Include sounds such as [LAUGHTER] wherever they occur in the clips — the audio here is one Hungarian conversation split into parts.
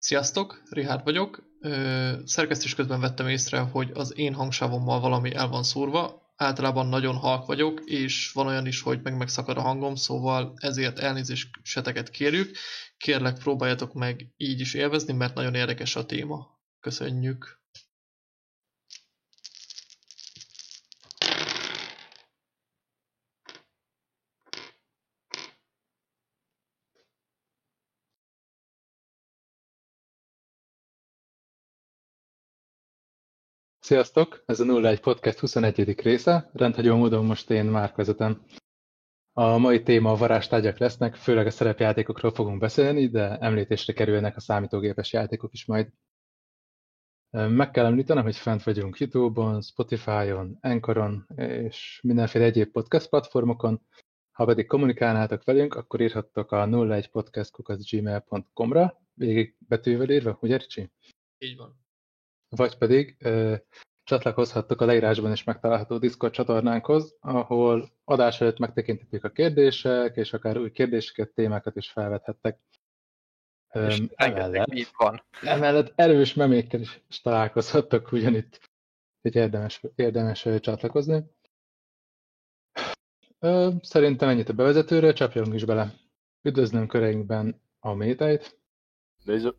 Sziasztok, Rihárd vagyok. Szerkesztés közben vettem észre, hogy az én hangsávommal valami el van szúrva. Általában nagyon halk vagyok, és van olyan is, hogy meg megszakad a hangom, szóval ezért elnézéseteket kérjük. Kérlek, próbáljatok meg így is élvezni, mert nagyon érdekes a téma. Köszönjük! Sziasztok! Ez a 01 Podcast 21. része. Rendhagyó módon most én már vezetem. A mai téma a varázstárgyak lesznek, főleg a szerepjátékokról fogunk beszélni, de említésre kerülnek a számítógépes játékok is majd. Meg kell említenem, hogy fent vagyunk Youtube-on, Spotify-on, Anchoron és mindenféle egyéb podcast platformokon. Ha pedig kommunikálnátok velünk, akkor írhattok a 01podcastkukaszgmail.com-ra, végig betűvel írva, ugye Ricsi? Így van vagy pedig ö, csatlakozhattok a leírásban is megtalálható Discord csatornánkhoz, ahol adás előtt megtekinthetők a kérdések, és akár új kérdéseket, témákat is felvethettek. És emellett, mit van. emellett erős memékkel is, találkozhattok ugyanitt, hogy érdemes, érdemes csatlakozni. Ö, szerintem ennyit a bevezetőre, csapjunk is bele. Üdvözlöm köreinkben a. Nézzük.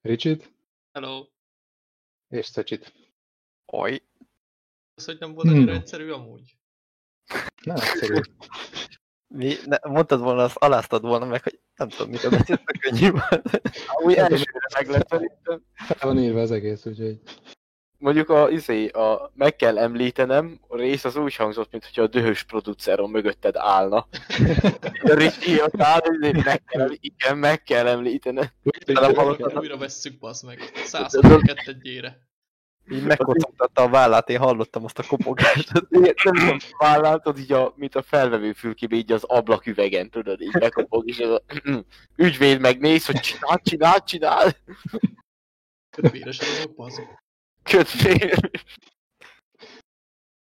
Ricsit. Hello. És Szecsit. Oj. Az, hogy nem volt annyira hmm. egyszerű amúgy? Nem egyszerű. [LAUGHS] Mi? Ne, mondtad volna, azt aláztad volna meg, hogy nem tudom, mit a beszéltek könnyűben. Úgy elsőre meg lett szerintem. van írva az egész, úgyhogy... Mondjuk a, izé, a meg kell említenem, a rész az úgy hangzott, mint hogyha a dühös produceron mögötted állna. a Ricsi ott áll, meg kell, igen, meg kell említenem. Újra vesszük, basz meg. 122 gyére. Így megkocogtatta a vállát, én hallottam azt a kopogást. [LAUGHS] Nem tudom, vállát, az így a, mint a felvevő fülkébe, így az ablaküvegen, tudod, így bekopog, és ez a [CLEARS THROAT] ügyvéd megnéz, hogy csinál, csinál, csinál. Kötvére sem Kötvére.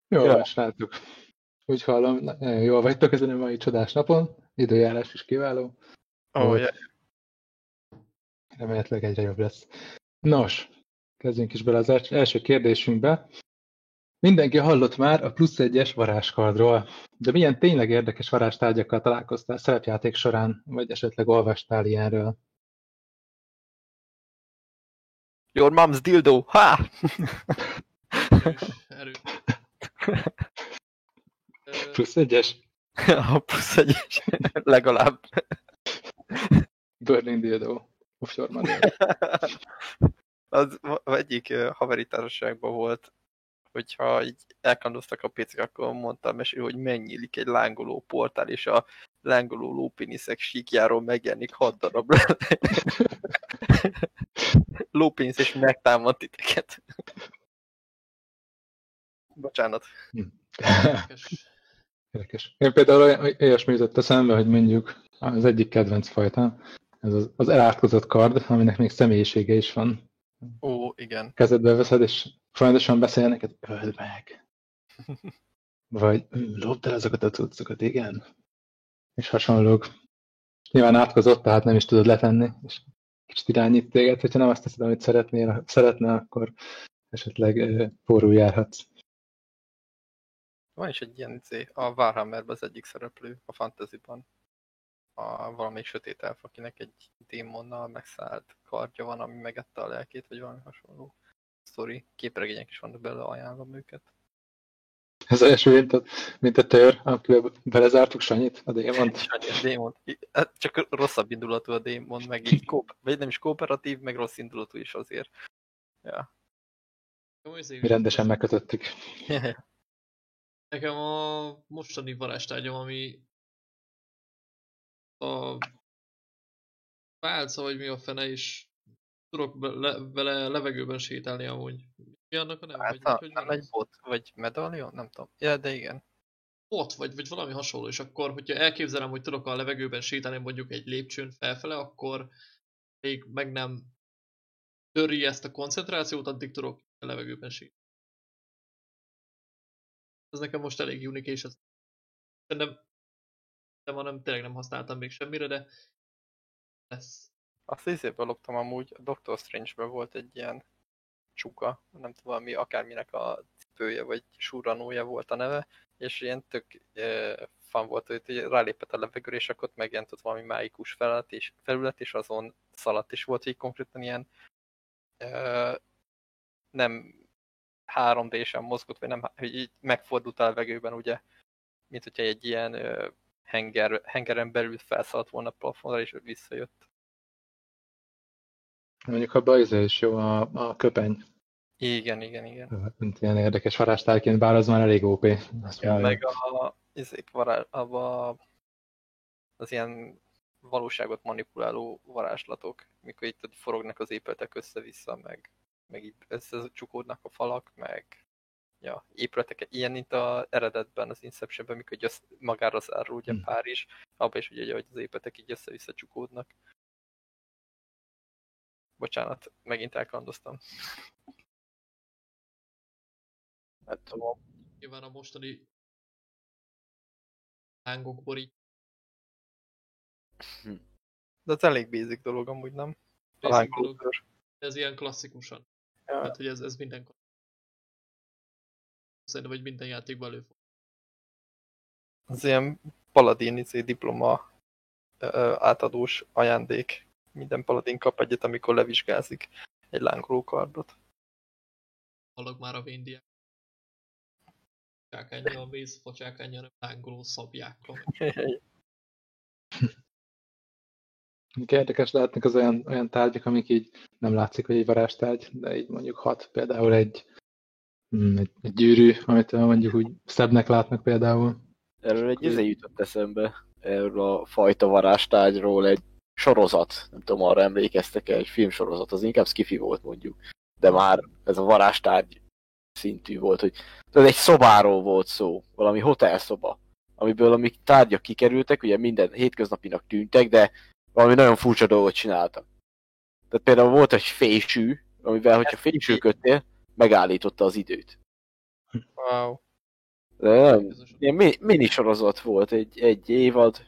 Jó, ja. srácok. Úgy hallom, nagyon jól vagytok ezen a mai csodás napon. Időjárás is kiváló. Oh, yeah. Remélhetőleg egyre jobb lesz. Nos, Kezdjünk is bele az első kérdésünkbe. Mindenki hallott már a plusz egyes varázskardról, de milyen tényleg érdekes varázstárgyakkal találkoztál szerepjáték során, vagy esetleg olvastál ilyenről? Your mom's dildo, ha! Erő. plusz egyes? [LAUGHS] A plusz egyes, legalább. Burning dildo. Offshore az egyik haveri társaságban volt, hogyha így elkandoztak a picik, akkor mondtam mesélő, hogy mennyílik egy lángoló portál, és a lángoló lópiniszek síkjáról megjelenik hat darab lópinisz, és megtámad titeket. Bocsánat. Érdekes. Én például olyasmi jutott eszembe, hogy mondjuk az egyik kedvenc fajta, ez az, az elátkozott kard, aminek még személyisége is van. Ó, igen. Kezedbe veszed, és folyamatosan beszél neked, öld meg. Vagy lopd el azokat a cuccokat, igen. És hasonlók. Nyilván átkozott, tehát nem is tudod letenni, és kicsit irányít téged, hogyha nem azt teszed, amit szeretnél, szeretne, akkor esetleg porul járhatsz. Van is egy ilyen, izé, a Warhammerben az egyik szereplő a fantasyban a valamelyik sötét elf, akinek egy démonnal megszállt kardja van, ami megette a lelkét, vagy valami hasonló sztori. Képregények is vannak belőle, ajánlom őket. Ez első, mint a, mint a tör, amivel belezártuk Sanyit, a démont. Sanyi, a démont. Hát csak rosszabb indulatú a démon, meg így kóp, vagy nem is kooperatív, meg rossz indulatú is azért. Ja. Mi rendesen megkötöttük. [LAUGHS] Nekem a mostani varázstárgyam, ami a válca, vagy mi a fene is tudok le, vele levegőben sétálni amúgy. Mi annak a neve? Hát, vagy, hogy nem egy bot, vagy medallion? Nem tudom. Ja, de igen. Bot, vagy, vagy valami hasonló, és akkor, hogyha elképzelem, hogy tudok a levegőben sétálni mondjuk egy lépcsőn felfele, akkor még meg nem töri ezt a koncentrációt, addig tudok a levegőben sétálni. Ez nekem most elég unik, és ez szerintem de ma nem, tényleg nem használtam még semmire, de lesz. Azt izéből loptam amúgy, a Doctor Strange-ben volt egy ilyen csuka, nem tudom, valami akárminek a cipője vagy surranója volt a neve, és ilyen tök e, fan volt, hogy rálépett a levegőre, és akkor megjelent ott valami mágikus felület, és, felület, és azon szaladt is volt, így konkrétan ilyen e, nem 3D-sen mozgott, vagy nem, hogy így megfordult a levegőben, ugye, mint hogyha egy ilyen ö, henger, hengeren belül felszaladt volna a plafonra, és visszajött. Mondjuk a bajza is jó, a, a köpeny. Igen, igen, igen. Mint ilyen érdekes varázstárként, bár az már elég OP. Azt ja, meg a, izék, vará, abba, az ilyen valóságot manipuláló varázslatok, mikor itt forognak az épületek össze-vissza, meg meg így összecsukódnak a falak, meg ja, épületek, ilyen, mint az eredetben, az Inceptionben, mikor össze, magára zárul ugye hmm. Párizs, abban is ugye, hogy az épületek így össze-vissza csukódnak. Bocsánat, megint elkandoztam. Nem tudom. Nyilván a mostani lángokból így. Hm. De ez elég basic dolog amúgy, nem? A dolog. Ez ilyen klasszikusan. Ja. Hát, hogy ez, ez minden szerintem, hogy minden játékban előfog. Az ilyen paladin diploma átadós ajándék. Minden paladin kap egyet, amikor levizsgázik egy lángoló kardot. Hallok már a véndiák. Csákányja a víz, facsákányja, nem lángoló szabjákkal. Érdekes lehetnek az olyan, olyan tárgyak, amik így nem látszik, hogy egy varázstárgy, de így mondjuk hat. Például egy, mm, egy, egy gyűrű, amit mondjuk úgy szebbnek látnak például. Erről egy izé jutott eszembe, erről a fajta varázstárgyról egy sorozat, nem tudom, arra emlékeztek-e, egy filmsorozat, az inkább skifi volt mondjuk, de már ez a varázstárgy szintű volt, hogy tehát egy szobáról volt szó, valami hotelszoba, amiből amik tárgyak kikerültek, ugye minden hétköznapinak tűntek, de valami nagyon furcsa dolgot csináltak. Tehát például volt egy fésű, amivel, hogyha fésűködtél, megállította az időt. Wow. De nem, ilyen mini sorozat volt, egy, egy évad.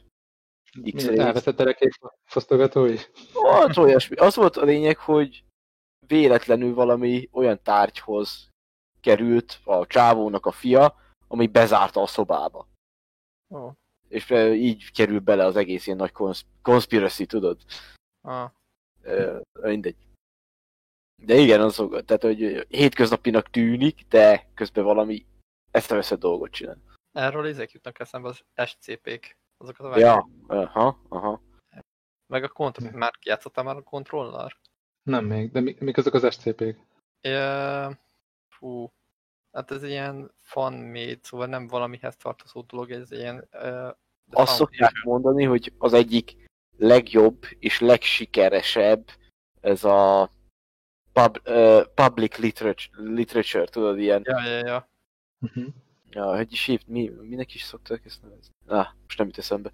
X Elveszett a fosztogatói? Volt olyasmi. Az volt a lényeg, hogy véletlenül valami olyan tárgyhoz került a csávónak a fia, ami bezárta a szobába. Oh és így kerül bele az egész ilyen nagy conspiracy, tudod? Ah. mindegy. De igen, az, tehát, hogy hétköznapinak tűnik, de közben valami ezt a dolgot csinál. Erről ezek jutnak eszembe az SCP-k. Azokat a Ja, aha, aha. Meg a kontroll, már játszottál már a kontroller? Nem még, de mi, mik azok az SCP-k? E, fú, Hát ez ilyen fan-made, szóval nem valamihez tartozó dolog, ez ilyen... Uh, Azt szokják mondani, hogy az egyik legjobb és legsikeresebb ez a pub, uh, public literature, literature, tudod, ilyen... Ja, ja, ja. Uh-huh. Ja, hogy is hívt, mi, minek is szokták ezt nevezni? Ah, most nem jut eszembe.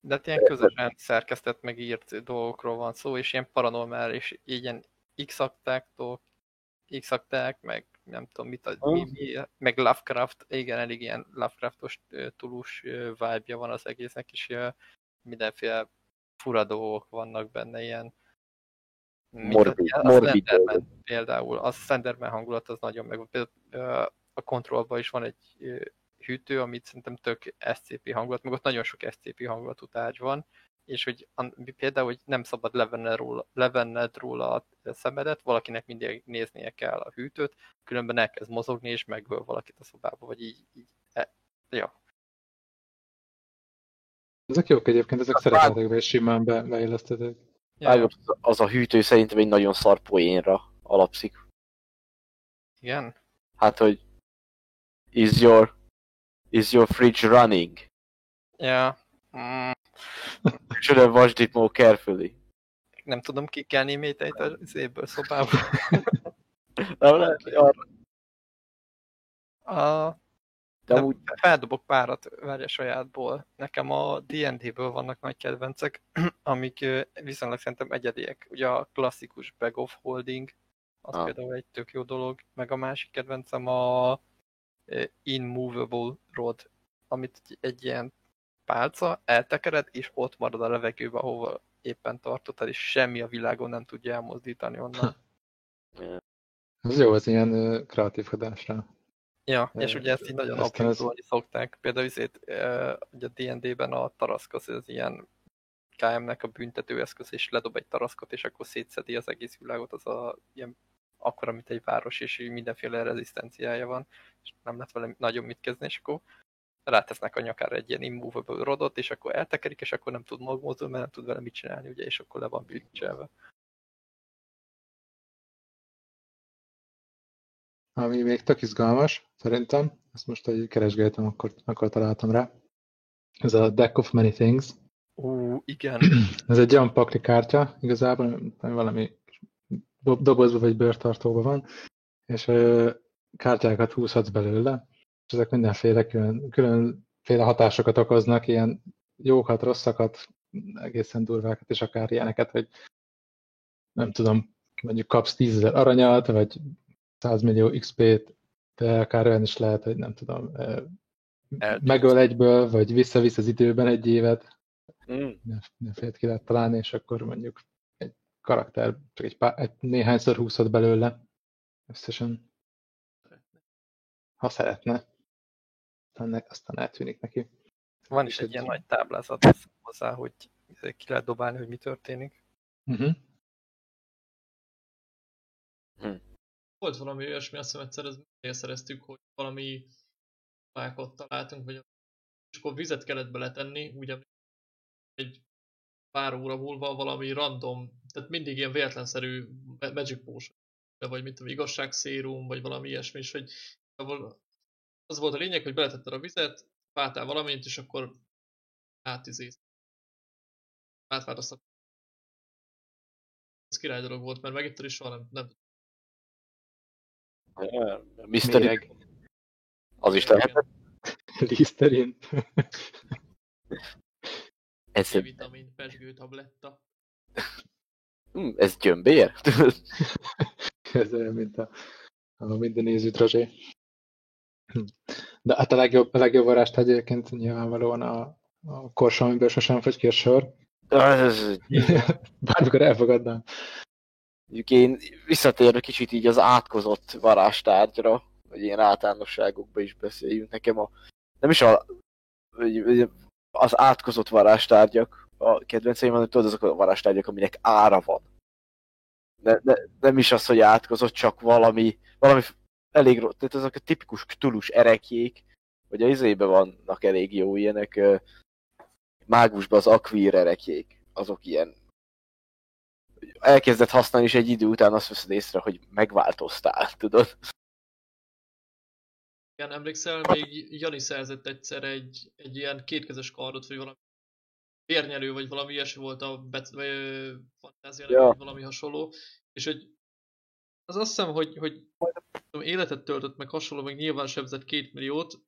De hát ilyen közösen szerkesztett, meg írt dolgokról van szó, és ilyen paranormális, ilyen x-aktáktól, x-akták, meg nem tudom mit, a, mi, mi, meg Lovecraft, igen, elég ilyen Lovecraftos tulus vibe van az egésznek, és mindenféle fura dolgok vannak benne, ilyen morbid, morbid például, a Slenderman hangulat az nagyon meg, például a kontrollban is van egy hűtő, amit szerintem tök SCP hangulat, meg ott nagyon sok SCP hangulatú tárgy van, és hogy például, hogy nem szabad levenned róla, levenned róla a szemedet, valakinek mindig néznie kell a hűtőt, különben elkezd mozogni, és megöl valakit a szobába, vagy így, így e, ja. Ezek jók egyébként, ezek szeretetekben és simán be, beillesztetek. Ja. Az a hűtő szerintem egy nagyon szar poénra alapszik. Igen? Hát, hogy is your, is your fridge running? Ja. Mm. Should have watched it more carefully. Nem tudom kikelni méteit az évből szobába. nem lehet, hogy arra. A... De, de úgy... feldobok párat várja sajátból. Nekem a D&D-ből vannak nagy kedvencek, [CLEARS THROAT] amik viszonylag szerintem egyediek. Ugye a klasszikus Bag of Holding, az ah. például egy tök jó dolog, meg a másik kedvencem a Inmovable Rod, amit egy ilyen pálca, eltekered, és ott marad a levegőben, ahova éppen tartottad, és semmi a világon nem tudja elmozdítani onnan. Ez jó, az ilyen kreatív hatásra. Ja, és ugye ezt így nagyon Aztán ez- aprózolni szokták. Például azért, ugye a D&D-ben a taraszkosz, ez ilyen KM-nek a büntetőeszköz, és ledob egy taraszkot, és akkor szétszedi az egész világot, az a ilyen akkora, mint egy város, és így mindenféle rezisztenciája van, és nem lehet vele nagyon mit kezdeni, és akkor rátesznek a nyakára egy ilyen immovable rodot, és akkor eltekerik, és akkor nem tud mozdulni, mert nem tud vele mit csinálni, ugye, és akkor le van bilicselve. Ami még tök izgalmas, szerintem, ezt most, hogy keresgéltem, akkor, akkor találtam rá. Ez a Deck of Many Things. Ú, igen. Ez egy olyan pakli kártya, igazából ami valami dobozba vagy bőrtartóba van, és ö, kártyákat húzhatsz belőle, és ezek mindenféle külön, különféle hatásokat okoznak, ilyen jókat, rosszakat, egészen durvákat, és akár ilyeneket, hogy nem tudom, mondjuk kapsz 10 000 aranyat, vagy 100 millió XP-t, de akár olyan is lehet, hogy nem tudom, ö, Eltűnsz. megöl egyből, vagy visszavisz az időben egy évet, Mm. mindenféle ki lehet találni, és akkor mondjuk karakter csak egy, pár, egy néhányszor húzhat belőle összesen, ha szeretne. Aztán, aztán eltűnik neki. Van is egy egy- ilyen nagy táblázat hozzá, hogy ki lehet dobálni, hogy mi történik. Uh-huh. Volt valami olyasmi, azt hiszem egyszer ez szereztük, hogy valami fákot találtunk, vagy és akkor vizet kellett beletenni, úgy egy pár óra múlva valami random, tehát mindig ilyen véletlenszerű ma- magic potion, vagy mit tudom, igazságszérum, vagy valami ilyesmi, és hogy az volt a lényeg, hogy beletetted a vizet, váltál valamint, és akkor átizész. Átváltoztat. Ez király dolog volt, mert megittad is soha nem, nem Méreg. az is lehetett. Listerine. [LAUGHS] Ez, C-vitamin, pesgő tabletta. mm, ez gyömbér? [LAUGHS] Ez olyan, mint a, a minden néző drozsé. De hát a legjobb, a legjobb varást egyébként nyilvánvalóan a, a kors, amiből sosem fogy ki a sor. Ez- [LAUGHS] Bármikor elfogadnám. Mondjuk én visszatérve kicsit így az átkozott varástárgyra, hogy ilyen általánosságokba is beszéljünk. Nekem a, nem is a, hogy az átkozott varástárgyak a kedvenceim, hanem tudod, azok a varástárgyak, aminek ára van. Ne, ne, nem is az, hogy átkozott, csak valami, valami elég rossz, tehát azok a tipikus tulus erekjék, vagy a izébe vannak elég jó ilyenek, mágusban az akvír erekjék, azok ilyen elkezdett használni, és egy idő után azt veszed észre, hogy megváltoztál, tudod? Igen, emlékszel, még Jani szerzett egyszer egy, egy ilyen kétkezes kardot, vagy valami vérnyelő, vagy valami ilyesmi volt a bet, vagy, ö, fantáziának, Ja. vagy valami hasonló, és hogy az azt hiszem, hogy, hogy tudom, életet töltött, meg hasonló, meg nyilván sebzett két milliót,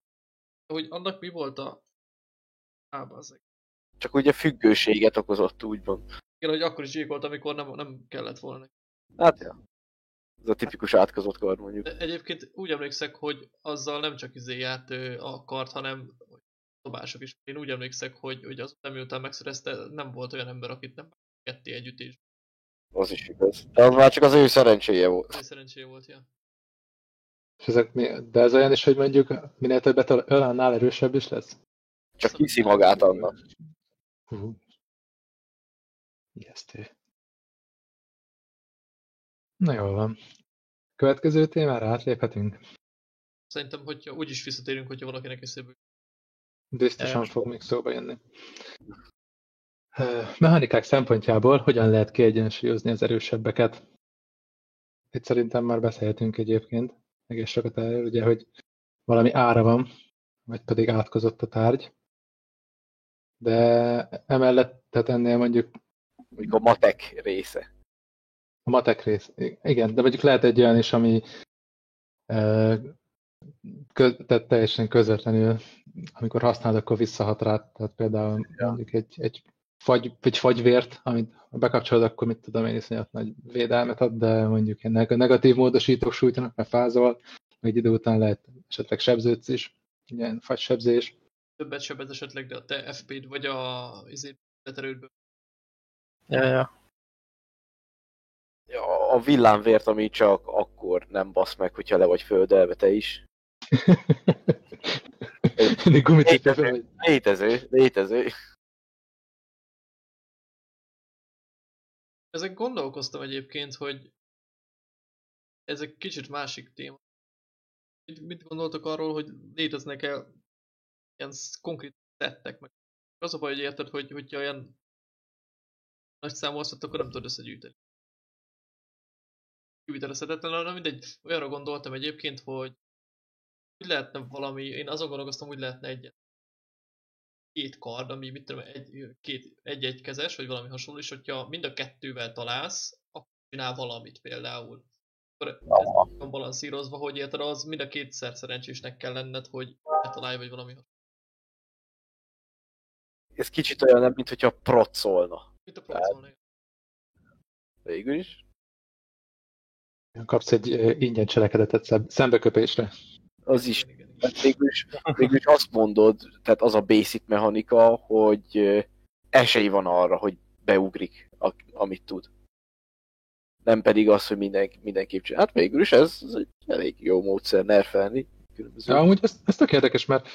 hogy annak mi volt a... Á, bazzeg. Csak ugye függőséget okozott úgymond. Igen, hogy akkor is gyilkolt, amikor nem, nem kellett volna neki. Hát ja. Ez a tipikus átkozott kard mondjuk. De egyébként úgy emlékszek, hogy azzal nem csak izé járt a kart, hanem dobások is. Én úgy emlékszek, hogy, hogy azután miután megszerezte, nem volt olyan ember, akit nem ketté egy ütés. Az is igaz. De az már csak az ő szerencséje volt. Ez szerencséje volt, ja. És ezek mi, de ez olyan is, hogy mondjuk minél többet öl, annál erősebb is lesz? Csak hiszi magát annak. Hú. Ijesztő. Na jól van. Következő témára átléphetünk. Szerintem, hogyha úgy is visszatérünk, hogyha valakinek eszébe. Biztosan fog még szóba jönni. Mechanikák szempontjából hogyan lehet kiegyensúlyozni az erősebbeket? Itt szerintem már beszéltünk egyébként, egész sokat erről, ugye, hogy valami ára van, vagy pedig átkozott a tárgy. De emellett, tehát ennél mondjuk Mondjuk a matek része. A matek rész. Igen, de mondjuk lehet egy olyan is, ami ö, kö, tehát teljesen közvetlenül, amikor használod, akkor visszahat rá. Tehát például Ja. mondjuk egy, egy, fagy, egy fagyvért, amit bekapcsolod, akkor mit tudom én, iszonyat nagy védelmet ad, de mondjuk ilyen neg- negatív módosítók sújtanak, mert fázol, egy idő után lehet esetleg sebződsz is, ilyen fagysebzés. Többet sebez esetleg, de a te FP-d, vagy a izé, erődből. Ja, ja. A villámvért, ami csak akkor nem basz meg, hogyha le vagy földelve te is. [LAUGHS] Létező, létező, létező. Ezek gondolkoztam egyébként, hogy ez egy kicsit másik téma. Mit, mit gondoltok arról, hogy léteznek-e ilyen konkrét tettek meg? Az a baj, hogy érted, hogy hogyha olyan nagy számolszat, akkor nem tudod összegyűjteni. Kivitelezhetetlen, de mindegy. Olyanra gondoltam egyébként, hogy úgy lehetne valami, én azon gondolkoztam, hogy lehetne egy két kard, ami mit tudom, egy, két, egy-egy kezes, vagy valami hasonló, és hogyha mind a kettővel találsz, akkor csinál valamit például. Akkor ez van balanszírozva, hogy érted, az mind a kétszer szerencsésnek kell lenned, hogy találj vagy valami hasonló. Ez kicsit olyan, mint hogyha procolna. Mint a procolni. Végül is. Kapsz egy ingyen cselekedetet szem- szembeköpésre. Az is. Hát végül is, végül is azt mondod, tehát az a basic mechanika, hogy esély van arra, hogy beugrik, amit tud. Nem pedig az, hogy minden, mindenképp csinál. Hát végül is ez, ez egy elég jó módszer nerfelni. Különböző. Ja, amúgy ez, ez tök érdekes, mert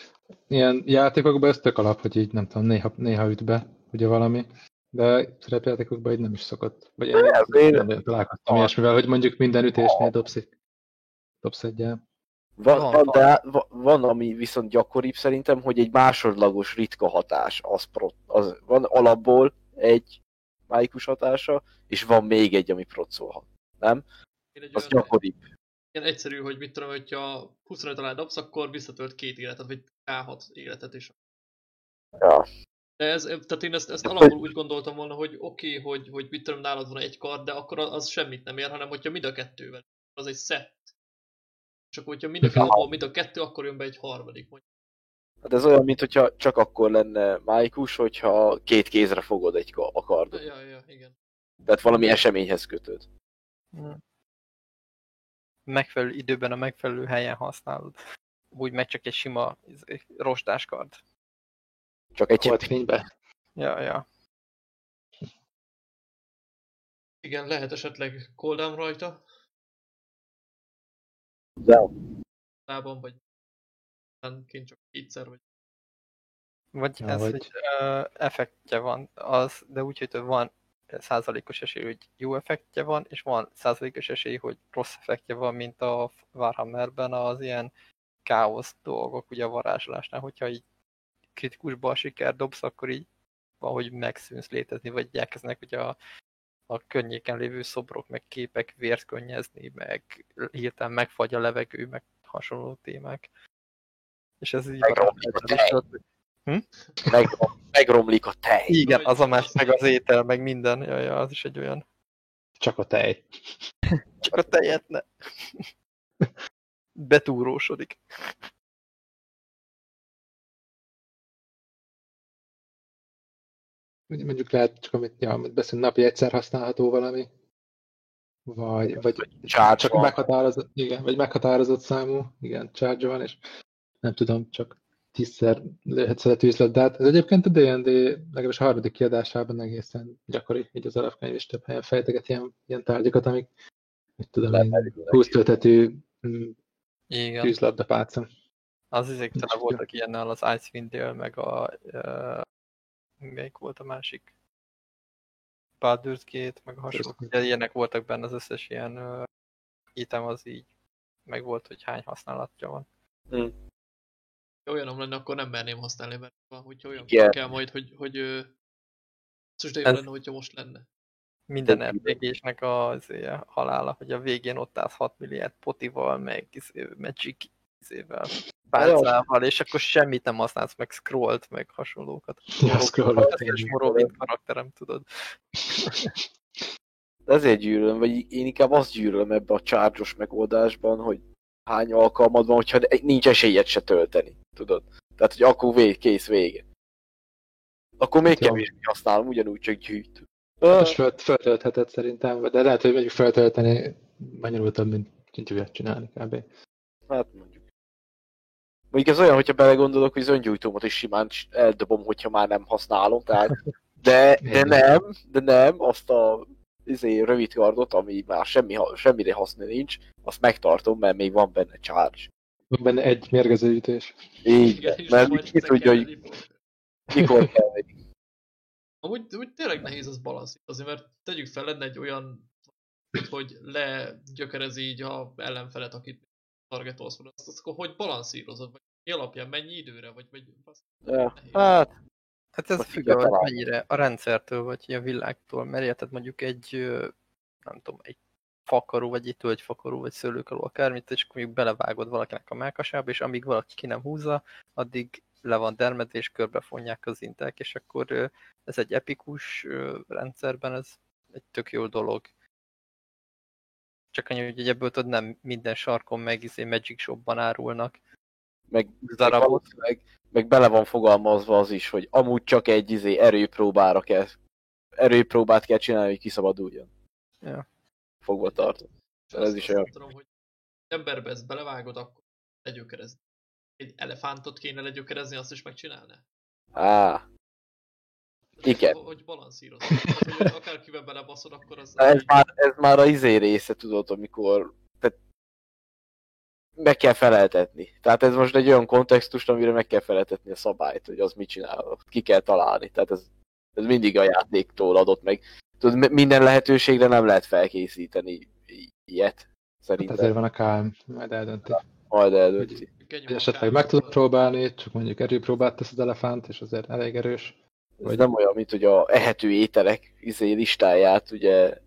ilyen játékokban ez tök alap, hogy így nem tudom, néha, néha üt be ugye valami, de szerepjátékokban így nem is szokott. Vagy én Ez én- nem nagyon találkoztam ilyesmivel, hogy mondjuk minden ütésnél dobsz, dobsz egyel. Van, Van, van, de va- van, ami viszont gyakoribb szerintem, hogy egy másodlagos ritka hatás, az, pro, az van alapból egy máikus hatása, és van még egy, ami procolhat. Nem? Én egy Az olyan, gyakoribb. ilyen egyszerű, hogy mit tudom, hogyha 25 alá dobsz, akkor visszatölt két életet, vagy K6 életet is. Ja. De ez, tehát én ezt, ezt alapból úgy gondoltam volna, hogy oké, okay, hogy, hogy mit tudom, nálad van egy kard, de akkor az semmit nem ér, hanem hogyha mind a kettővel. Az egy set. És akkor, hogyha mind a kettő, mind a kettő, akkor jön be egy harmadik. Mondjuk. Hát ez olyan, mint hogyha csak akkor lenne máikus, hogyha két kézre fogod egy a kardot. Ja, ja, igen. Tehát valami eseményhez kötöd. Megfelelő időben a megfelelő helyen használod. Úgy meg csak egy sima izé, rostáskard. Csak egy Holt fénybe. Ja, ja. Igen, lehet esetleg cooldown rajta, de lábam, vagy kint csak kétszer, vagy Vagy Ja, ez, vagy- hogy uh, effektje van, az, de úgy, hogy van százalékos esély, hogy jó effektje van, és van százalékos esély, hogy rossz effektje van, mint a Warhammerben az ilyen káosz dolgok, ugye a varázslásnál, hogyha így kritikusba a siker dobsz, akkor így valahogy megszűnsz létezni, vagy elkezdenek ugye a, a környéken lévő szobrok, meg képek vért könnyezni, meg hirtelen megfagy a levegő, meg hasonló témák. És ez így Megromlik a tej. megrom, megromlik a tej. igen, az a más, meg az étel, meg minden. Ja, ja, az is egy olyan. Csak a tej. Csak a tejet ne. [LAUGHS] Betúrósodik. Mondjuk mondjuk lehet csak amit, ja, amit beszélünk, napi egyszer használható valami. Vagy, vagy Charge csak van. meghatározott, igen, vagy meghatározott számú, igen, charge van, és nem tudom, csak tízszer lőhetsz el a tűzlabdát. Ez egyébként a D&D legalábbis a harmadik kiadásában egészen gyakori, így az alapkönyv is több helyen fejteget ilyen, ilyen tárgyakat, amik, mit tudom én, Lemerülnek. 20 töltetű mm, Igen. tűzlabdapálca. Az izék tele Nincs voltak ilyennel az Icewind Dale, meg a... Uh, melyik volt a másik? Baldur's Gate, meg a hasonlók. Ugye ilyenek voltak benne az összes ilyen uh, item az így meg volt, hogy hány használatja van. ha olyanom lenne, akkor nem merném használni, mert hogyha olyan Igen. kell majd, hogy, hogy ö, biztos de jó Ez- lenne, hogyha most lenne. Minden RPG-snek az halála, hogy a végén ott állsz 6 milliárd potival, meg izé, magic izével, pálcával, és akkor semmit nem használsz, meg scrollt, meg hasonlókat. Tényleg. is Morrowind karakterem, tudod. Ezért gyűlölöm, vagy én inkább azt gyűlölöm ebbe a charge megoldásban, hogy hány alkalmad van, hogyha nincs esélyed se tölteni, tudod? Tehát, hogy akkor vég, kész, vége. Akkor még Ja. kevésbé használom, ugyanúgy csak gyűjt. Most föl, föltöltheted szerintem, de lehet, hogy mondjuk föltölteni bonyolultabb, mint mint olyat csinálni kb. Hát mondjuk. Mondjuk ez olyan, hogyha belegondolok, hogy az öngyújtómat is simán eldobom, hogyha már nem használom, tehát De, de nem, de nem, azt a izé, rövid kardot, ami már semmi, semmire haszna nincs, azt megtartom, mert még van benne charge. Van benne egy mérgező ütés. Így, mert ki tudja, hogy mikor kell. Amúgy, amúgy tényleg nehéz az balanszírozni, mert tegyük fel, lenne egy olyan, hogy legyökerezi így a ellenfelet, akit targetolsz, azt, azt akkor hogy balanszírozod, vagy mi alapján, mennyi időre, vagy, vagy Ja, hát, Hát ez függ, hogy mennyire a rendszertől, vagy a világtól, mert érted mondjuk egy, nem tudom, egy fakarú, vagy egy tölgyfakarú, vagy szőlőkaló, akármit, és akkor mondjuk belevágod valakinek a melkasába, és amíg valaki ki nem húzza, addig le van dermedve, és körbefonják az intek, és akkor ez egy epikus rendszerben, ez egy tök jó dolog. Csak annyi, hogy ebből tudod, nem minden sarkon meg izé Magic Shopban árulnak meg, meg, darabot. valószínűleg- meg bele van fogalmazva az is, hogy amúgy csak egy izé erőpróbára kell, erőpróbát kell csinálni, hogy kiszabaduljon. Ja. Fogva. És ez azt- is olyan. tudom, hogy emberbe ezt belevágod, akkor legyökerezni. Egy elefántot kéne legyökerezni, azt is megcsinálná? Á, Igen. Hogy, hogy balanszírozod. Az, hogy akárkivel belebaszod, akkor az... ez már, ez már a izé része, tudod, amikor tehát meg kell feleltetni. Tehát ez most egy olyan kontextus, amire meg kell feleltetni a szabályt, hogy az mit csinál, ki kell találni. Tehát ez, ez mindig a játéktól adott meg. Tudod, mi- minden lehetőségre nem lehet felkészíteni ilyet, Hát szerintem. ezért van a KM, majd eldönti. Majd eldönti. Vagy esetleg meg tudod próbálni, csak mondjuk erőpróbát tesz az elefánt, és azért elég erős. Vagy- nem olyan, mint hogy a ehető ételek izé listáját, ugye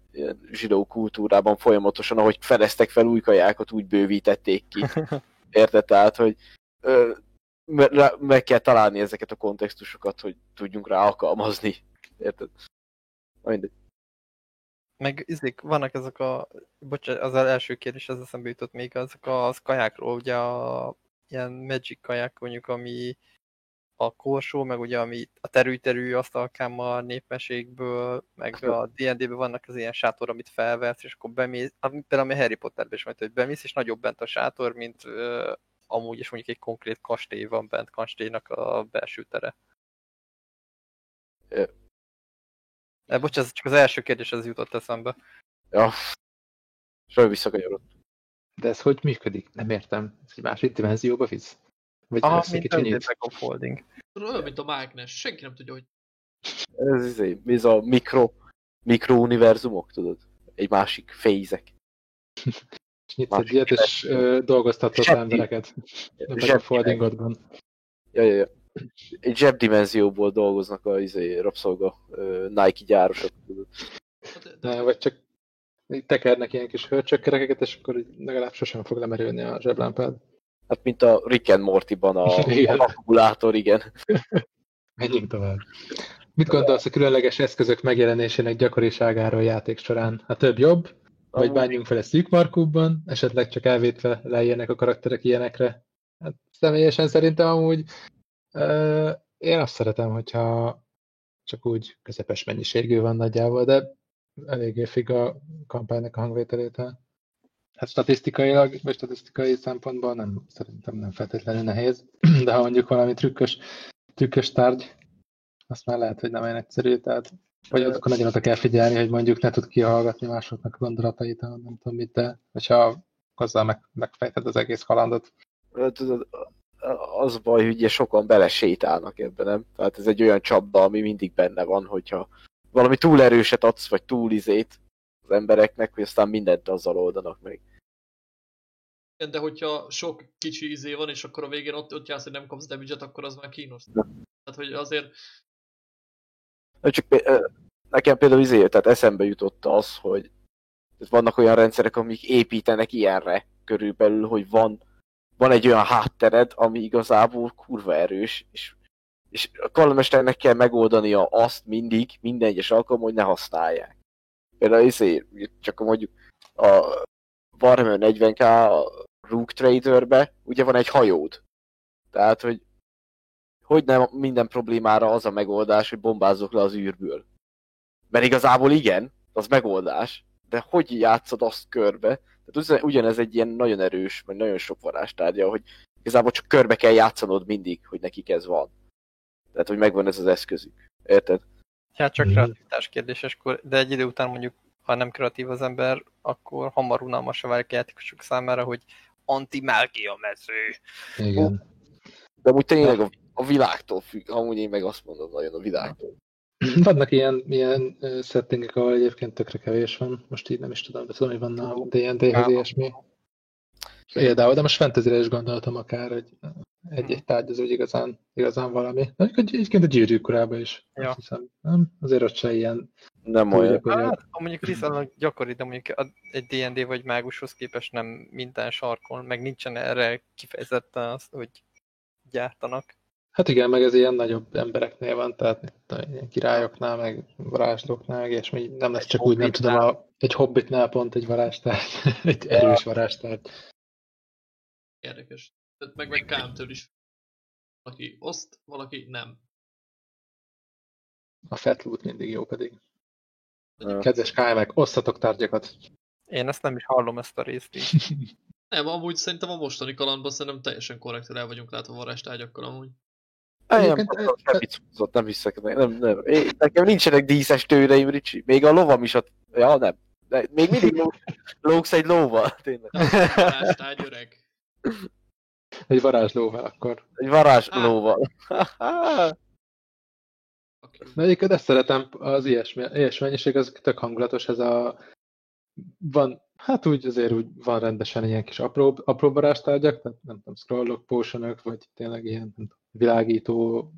zsidó kultúrában folyamatosan, ahogy fedeztek fel új kajákat, úgy bővítették ki. [LAUGHS] Érted? Tehát, hogy ö, me- meg kell találni ezeket a kontextusokat, hogy tudjunk rá alkalmazni. Érted? Mindegy. Meg izék, vannak ezek a, bocsánat, az első kérdés, az eszembe jutott még, azok a az kajákról, ugye a ilyen magic kaják mondjuk, ami a korsó, meg ugye ami a terű-terű asztalkámmal népmesékből, meg a D&D-ben vannak az ilyen sátor, amit felvesz, és akkor bemész, ami például ami Harry Potterben is mondta, hogy bemész, és nagyobb bent a sátor, mint ö, amúgy, és mondjuk egy konkrét kastély van bent, kastélynak a belső tere. Ö. De bocsánat, csak az első kérdés az jutott eszembe. Ja. És visszakanyarodott. De ez hogy működik? Nem értem. Ez egy másik dimenzióba visz? Vagy Aha, lesz mint kicsinyit? Of Folding. Olyan, mint a mágnes. Senki nem tudja, hogy Ez, izé, ez a mikro, mikrouniverzumok, tudod? Egy másik fézek. És nyitsz ilyet, és ö, dolgoztatod embereket. Nem a foldingodban. Ja, ja, ja. Egy zsebdimenzióból dolgoznak a izé, rabszolga ö, Nike gyárosok. Tudod. De, Ne, vagy csak tekernek ilyen kis hörcsökkerekeket, és akkor legalább sosem fog lemerülni a zseblámpád. Hát mint a Rick and Morty-ban a, [LAUGHS] Igen. a akkumulátor, igen. Menjünk tovább. Mit gondolsz a különleges eszközök megjelenésének gyakoriságáról játék során? A több jobb? Vagy bánjunk fel egy szűk markúbban, esetleg csak elvétve lejjenek a karakterek ilyenekre? Hát személyesen szerintem amúgy ö, én azt szeretem, hogyha csak úgy közepes mennyiségű van nagyjából, de eléggé függ a kampánynak a hangvételétől. Hát statisztikailag, vagy statisztikai szempontból nem, szerintem nem feltétlenül nehéz, [CLEARS THROAT] de ha mondjuk valami trükkös, trükkös tárgy, azt már lehet, hogy nem olyan egyszerű, tehát vagy akkor nagyon oda kell figyelni, hogy mondjuk ne tud kihallgatni másoknak a gondolatait, nem tudom mit, de hogyha azzal meg, megfejted az egész kalandot. Tudod, az baj, hogy ugye sokan belesétálnak ebbe, nem? Tehát ez egy olyan csapda, ami mindig benne van, hogyha valami túl erőset adsz, vagy túl izét az embereknek, hogy aztán mindent azzal oldanak meg. Igen, de hogyha sok kicsi izé van, és akkor a végén ott, ott jársz, hogy nem kapsz damage akkor az már kínos. Ja. Tehát, hogy azért Csak pé- ö, nekem például izé, tehát eszembe jutott az, hogy vannak olyan rendszerek, amik építenek ilyenre körülbelül, hogy van, van egy olyan háttered, ami igazából kurva erős, és, és a kalandmesternek kell megoldania azt mindig, minden egyes alkalom, hogy ne használják. Például izé, csak mondjuk a Warhammer 40k a Rook Traderbe ugye van egy hajód. Tehát, hogy hogy nem minden problémára az a megoldás, hogy bombázzok le az űrből. Mert igazából igen, az megoldás, de hogy játszod azt körbe? Tehát ugyan- ugyanez egy ilyen nagyon erős, vagy nagyon sok varázstárgya, hogy igazából csak körbe kell játszanod mindig, hogy nekik ez van. Tehát, hogy megvan ez az eszközük. Érted? Ja, csak Mhm. kreativitás kérdéses, de egy idő után mondjuk, ha nem kreatív az ember, akkor hamar unalmasra válik a játékosok számára, hogy anti-mágia mező. Igen. De amúgy tényleg a, a világtól függ, amúgy én meg azt mondom nagyon a világtól. Vannak ilyen, ilyen settingek, ahol egyébként tökre kevés van. Most így nem is tudom, de tudom, hogy van a D&D-hez ilyesmi. Például, de most fantasy is gondoltam akár, hogy egy-egy tárgy az úgy igazán, igazán valami. De egyébként a gyűrűk urában is. Ja. Azt hiszem, nem? Azért ott se ilyen Nem olyan. Hát, mondjuk viszonylag gyakori, de mondjuk egy D&D vagy mágushoz képest nem minden sarkon, meg nincsen erre kifejezetten az, hogy gyártanak. Hát igen, meg ez ilyen nagyobb embereknél van, tehát ilyen királyoknál, meg varázslóknál, meg ilyesmi. Nem lesz Egy csak úgy, nem tudom, a, egy hobbitnál pont egy varázstárgy, [LAUGHS] egy erős varázstárgy. Érdekes. Tehát meg meg KM-től is. Valaki oszt, valaki nem. A fat loot mindig jó pedig. Kedves KM-ek, osszatok tárgyakat. Én ezt nem is hallom ezt a részt így. [LAUGHS] Nem, amúgy szerintem a mostani kalandban szerintem teljesen korrektül el vagyunk látva varázstárgyakkal amúgy. Nem, Egyébként, nem, nem viccozott, nem hiszek, nem, nem. Én, nekem nincsenek díszes tőreim, Ricsi. Még a lovam is ott, ja nem. De még mindig ló, lógsz egy lóval, tényleg. Varázstárgy öreg. Egy varázslóval akkor. Egy varázs Á. lóval. Aki- De egyébként ezt szeretem, az ilyesmi, ilyes mennyiség, az tök hangulatos, ez a van, hát úgy azért úgy van rendesen ilyen kis apró, apró varázstárgyak, tehát nem tudom, scrollok, potionok, vagy tényleg ilyen tudom, világító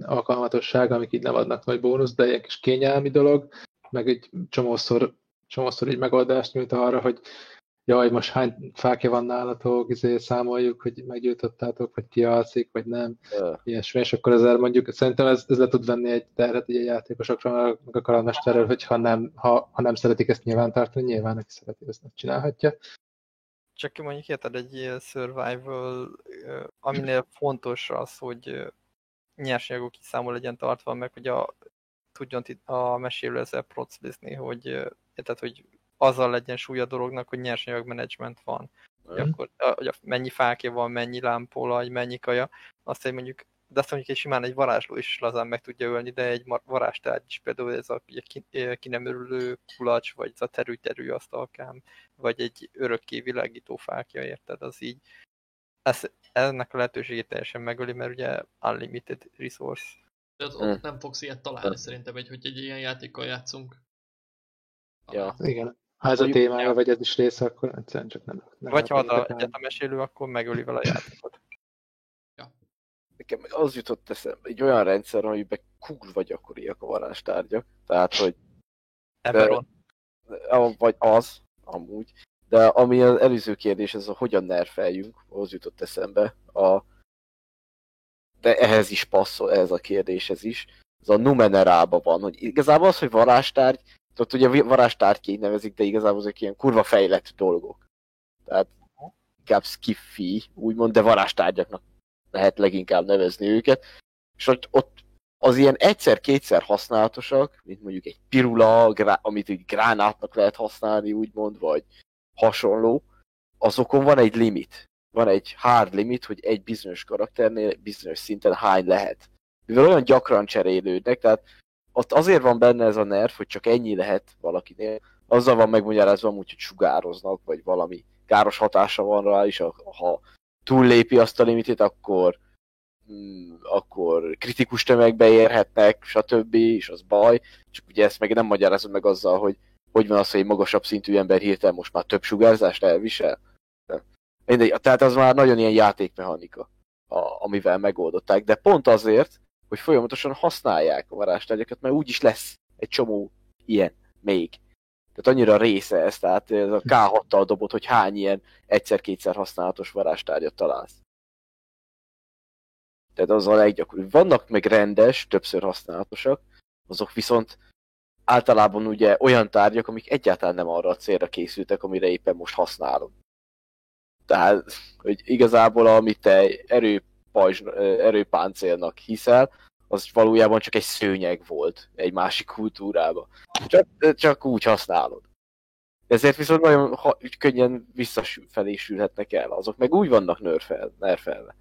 alkalmatosság, amik így nem adnak nagy bónusz, de ilyen kis kényelmi dolog, meg egy csomószor, csomószor így megoldást nyújt arra, hogy jaj, most hány fákja van nálatok, izé, számoljuk, hogy meggyújtottátok, vagy ki alszik, vagy nem. Ilyesmi, és akkor ezzel mondjuk, szerintem ez, ez le tud venni egy terhet így a játékosokra, meg a kalandmesterrel, hogyha nem, ha, ha nem szeretik ezt nyilván tartani, nyilván aki szereti, ezt megcsinálhatja. Csak mondjuk érted egy ilyen survival, aminél fontos az, hogy nyersanyagok kiszámol legyen tartva, meg hogy a, tudjon a mesélő ezzel proclizni, hogy érted, hogy azzal legyen súlya a dolognak, hogy nyersanyag menedzsment van. Hogy akkor hogy a, mennyi fákja van, mennyi lámpolaj, mennyi kaja, azt hogy mondjuk de azt mondjuk egy simán egy varázsló is lazán meg tudja ölni, de egy varázstárgy is például ez a ki, ki nem örülő kulacs, vagy ez a terű-terű asztalkám, vagy egy örökké világító fákja, érted? Az így ez, ennek a lehetőségét teljesen megöli, mert ugye unlimited resource. Tehát Hm. ott nem fogsz ilyet találni szerintem, egy, hogy egy ilyen játékkal játszunk. Ja. Igen. Ha ez a témája, vagy ez is része, akkor egyszerűen csak nem. nem Vagy ha ad a, érdekel. egyet a mesélő, akkor megöli vele a játékot. Nekem meg az jutott eszembe, egy olyan rendszer, amiben kurva gyakoriak a varázstárgyak. Tehát, hogy Eberron. Ah, vagy az, amúgy. De ami az előző kérdés, ez a hogyan nerfeljünk, ahhoz jutott eszembe. A... De ehhez is passzol, ehhez a kérdéshez is. Ez a Numenerába van, hogy igazából az, hogy varázstárgy, tehát ugye varázstárgyként nevezik, de igazából ezek ilyen kurva fejlett dolgok. Tehát inkább skiffi, úgymond, de varázstárgyaknak lehet leginkább nevezni őket. És ott, ott az ilyen egyszer-kétszer használatosak, mint mondjuk egy pirula, grá- amit így gránátnak lehet használni, úgymond, vagy hasonló, azokon van egy limit. Van egy hard limit, hogy egy bizonyos karakternél bizonyos szinten hány lehet. Mivel olyan gyakran cserélődnek, tehát ott azért van benne ez a nerv, hogy csak ennyi lehet valakinél. Azzal van megmagyarázva amúgy, hogy sugároznak, vagy valami káros hatása van rá, és ha- túllépi azt a limitet, akkor mm, akkor kritikus tömegbe érhetnek, stb. és az baj. Csak ugye ezt meg nem magyarázod meg azzal, hogy hogy van az, hogy egy magasabb szintű ember hirtelen most már több sugárzást elvisel. Nem. Mindegy, tehát az már nagyon ilyen játékmechanika, a, amivel megoldották. De pont azért, hogy folyamatosan használják a varázstárgyakat, mert úgyis lesz egy csomó ilyen még. Tehát annyira része ez, tehát ez a [LAUGHS] K6-tal dobott, hogy hány ilyen egyszer-kétszer használatos varázstárgyat találsz. Tehát az a leggyakoribb. Vannak meg rendes, többször használatosak, azok viszont általában ugye olyan tárgyak, amik egyáltalán nem arra a célra készültek, amire éppen most használod. Tehát, hogy igazából amit te erőpajzs, erőpáncélnak hiszel, az valójában csak egy szőnyeg volt egy másik kultúrába. Csak, csak úgy használod. Ezért viszont nagyon ha, könnyen visszafelé sülhetnek el. Azok meg úgy vannak nerfel, nerfelve.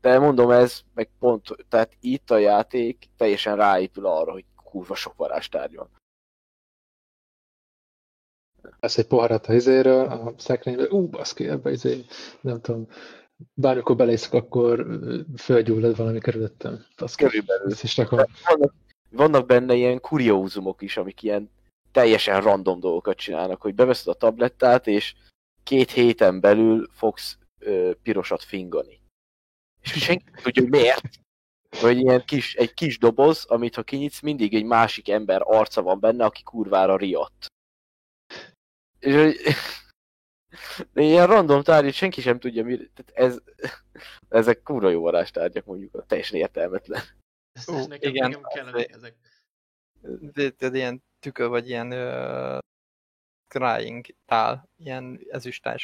De mondom, ez meg pont, tehát itt a játék teljesen ráépül arra, hogy kurva sok varázstárgy van. Lesz egy poharat a izéről, a szekrénybe, ú, baszki, ebbe izé, nem tudom, bármikor belészek, akkor fölgyullad valami körülöttem. Baszki, Körülbelül. ezt is rakom. Vannak, vannak benne ilyen kuriózumok is, amik ilyen teljesen random dolgokat csinálnak, hogy beveszed a tablettát, és két héten belül fogsz ö, pirosat fingani. És senki tudja, hogy miért. Vagy ilyen kis, egy kis doboz, amit ha kinyitsz, mindig egy másik ember arca van benne, aki kurvára riadt. És ilyen random tárgy, senki sem tudja, mi... Tehát ez, ezek kurva jó varázstárgyak, mondjuk, teljesen értelmetlen. Ez, Ó, ez nekem, igen, nekem kellene ezek. de, de, de ilyen tükör, vagy ilyen uh, crying tál, ilyen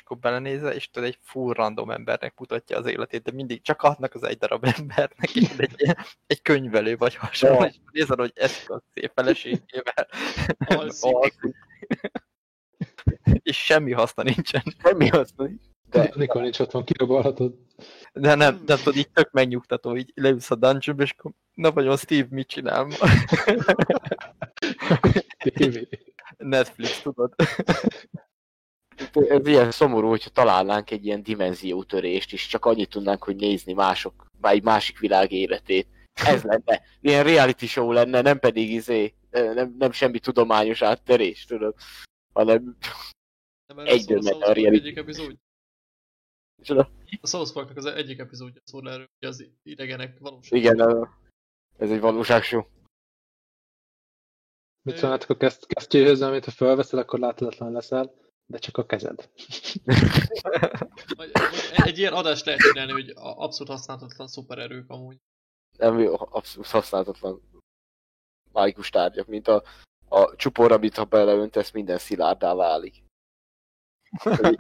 akkor belenézel, és tudod, egy full random embernek mutatja az életét, de mindig csak adnak az egy darab embernek, és egy, ilyen- egy könyvelő vagy hasonló, és nézed, hogy ez a szép feleségével Alszik. alszik. [LAUGHS] és semmi haszna nincsen. Semmi az nincs. De Mikor nincs otthon, kirobalhatod. De nem, nem tudod, így tök megnyugtató, így leülsz a dungeonbe, és akkor, na vajon Steve mit csinál ma? [LAUGHS] Netflix, tudod? ez ilyen szomorú, hogyha találnánk egy ilyen dimenziótörést is, csak annyit tudnánk, hogy nézni mások, vagy egy másik világ életét. Ez lenne. Ilyen reality show lenne, nem pedig izé, nem, nem semmi tudományos áttörés, tudod, hanem Nem Egyből szól a reality. egyik epizód? Csoda? A South Parknak az egyik epizódja szól erről, hogy az idegenek valóság. igen, ez egy valóságshow. Mit szólnátok a kezd, kesztyűhöz, amit ha felveszel, akkor láthatatlan leszel, de csak a kezed. Egy ilyen adást lehet csinálni, hogy abszolút használhatatlan szupererők amúgy. Nem jó, abszolút használhatatlan mágikus tárgyak, mint a, a csupor, amit ha beleöntesz, minden szilárdá válik.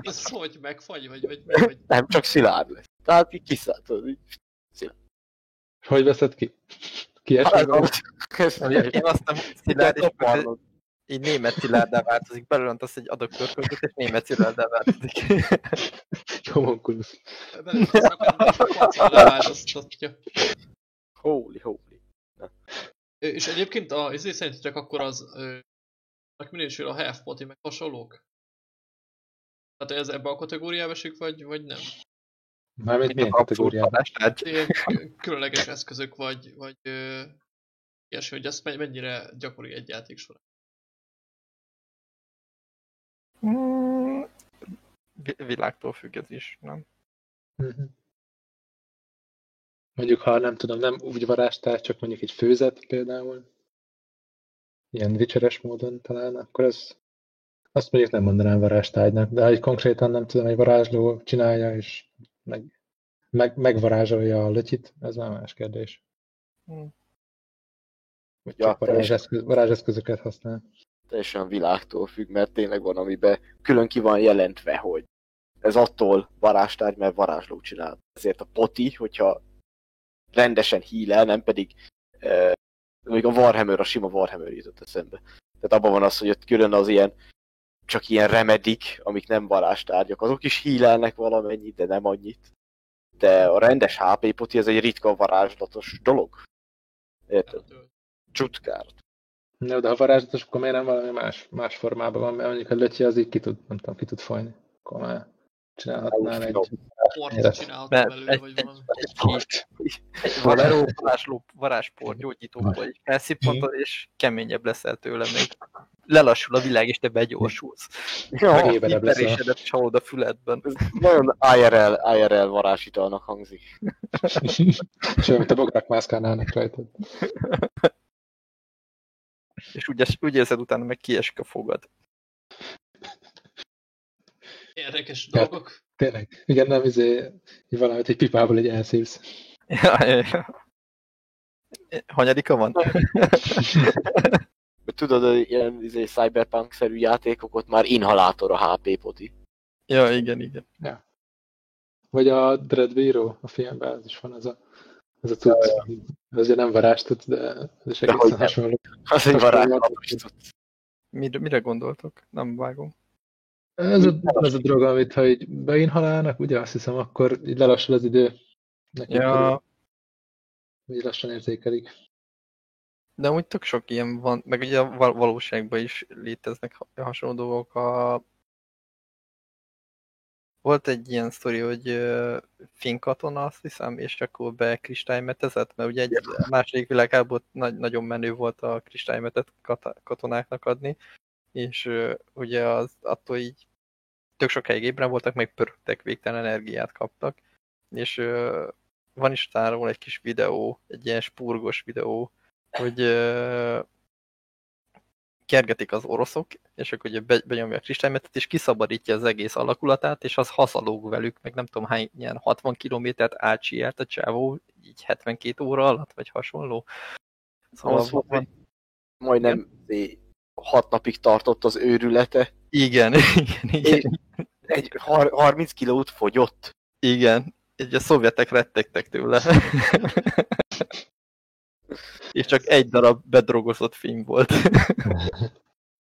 Ez hogy megfagy, vagy, vagy, vagy Nem, csak szilárd lesz. Tehát így kiszálltod. így. Hogy veszed ki? Kiesik Hát, Én azt nem szilárd, és így német szilárdá változik, belőlöntasz egy adag pörköltöt, és német szilárdá változik. Homunculus. Holy, holy. És egyébként a, ezért szerintetek akkor az, annak minősül a half poti meg hasonlók? Tehát ez ebbe a kategóriába esik, vagy, vagy nem? Mármint milyen kategóriában? különleges eszközök, vagy, vagy ö, ilyesmi, hogy ez men- mennyire gyakori egy játék során. Mm, vi- Világtól függ ez is, nem? Mhm. Mondjuk, ha nem tudom, nem úgy varázstál, csak mondjuk egy főzet például, ilyen vicseres módon talán, akkor ez, azt mondjuk nem mondanám varázstárgynak, de ha egy konkrétan nem tudom, egy varázsló csinálja, és meg, meg, megvarázsolja a lötyit, ez már más kérdés. Hm. Vagy Ja, csak teljesen. varázseszköz, varázseszközöket használ. Teljesen világtól függ, mert tényleg van, amiben külön ki van jelentve, hogy ez attól varázstárgy, mert varázsló csinál. Ezért a poti, hogyha rendesen hílel, nem pedig eh, még a Warhammer, a sima Warhammer jutott eszembe. Tehát abban van az, hogy ott külön az ilyen csak ilyen remedik, amik nem varázstárgyak, azok is hílelnek valamennyit, de nem annyit. De a rendes HP poti, ez egy ritka varázslatos dolog. Érted? Csutkárt. No, de ha varázslatos, akkor miért nem valami más, más formában van, mert mondjuk a lötyi az így ki tud, nem tudom, ki tud folyni. Akkor már csinálhatnál egy... Portot csinálhatom De belőle, vagy egy, valami. egy, egy, egy varázsló, varázsló, varázspor, gyógyítóból így felszippantod, és keményebb leszel tőle még. Lelassul a világ, és te begyorsulsz. Ja, éberebb leszel. Hiperésedet csalod a füledben. Ez nagyon IRL, IRL varázsitalnak hangzik. És olyan, mint a bogarak mászkálnának rajtad. És úgy, úgy érzed utána, meg kiesik a fogad. Érdekes Ja. dolgok. Tényleg. Igen, nem, izé, valamit egy pipából egy elszívsz. Ja, ja, ja. Hanyadika van? [LAUGHS] Tudod, ilyen izé, cyberpunk-szerű játékok, ott már inhalátor a HP poti. Ja, igen, igen. Vagy a Dread Bureau a filmben, az is van ez a, ez a cucc. Ez ugye nem varázstud, de ez is egészen hasonló. Az egy cucc. Mire, mire gondoltok? Nem vágom. Ez a, ez a drog, amit ha így beinhalálnak, ugye azt hiszem, akkor így lelassul az idő, Nekik Ja, Úgy lassan érzékelik. de úgy tök sok ilyen van, meg ugye a val- valóságban is léteznek ha- hasonló dolgok. A... Volt egy ilyen sztori, hogy finn katona, azt hiszem, és akkor be kristálymetezett, mert ugye egy második világháború nagy, nagyon menő volt a kristálymetet katonáknak adni, és ö, ugye az, attól így tök sokáig ébren voltak, meg pörögtek, végtelen energiát kaptak, és ö, van is róla egy kis videó, egy ilyen spurgos videó, hogy ö, kergetik az oroszok, és akkor ugye be, benyomja a kristálymetet, és kiszabadítja az egész alakulatát, és az haszalóg velük, meg nem tudom hány, ilyen 60 kilométert átsielt a csávó, így 72 óra alatt, vagy hasonló. Szóval Az volt, van, majdnem hat napig tartott az őrülete. igen, [LAUGHS] igen, igen, Egy har- 30 kilót fogyott. igen. Így a szovjetek rettegtek tőle. [LAUGHS] és csak egy darab bedrogozott film volt. [LAUGHS]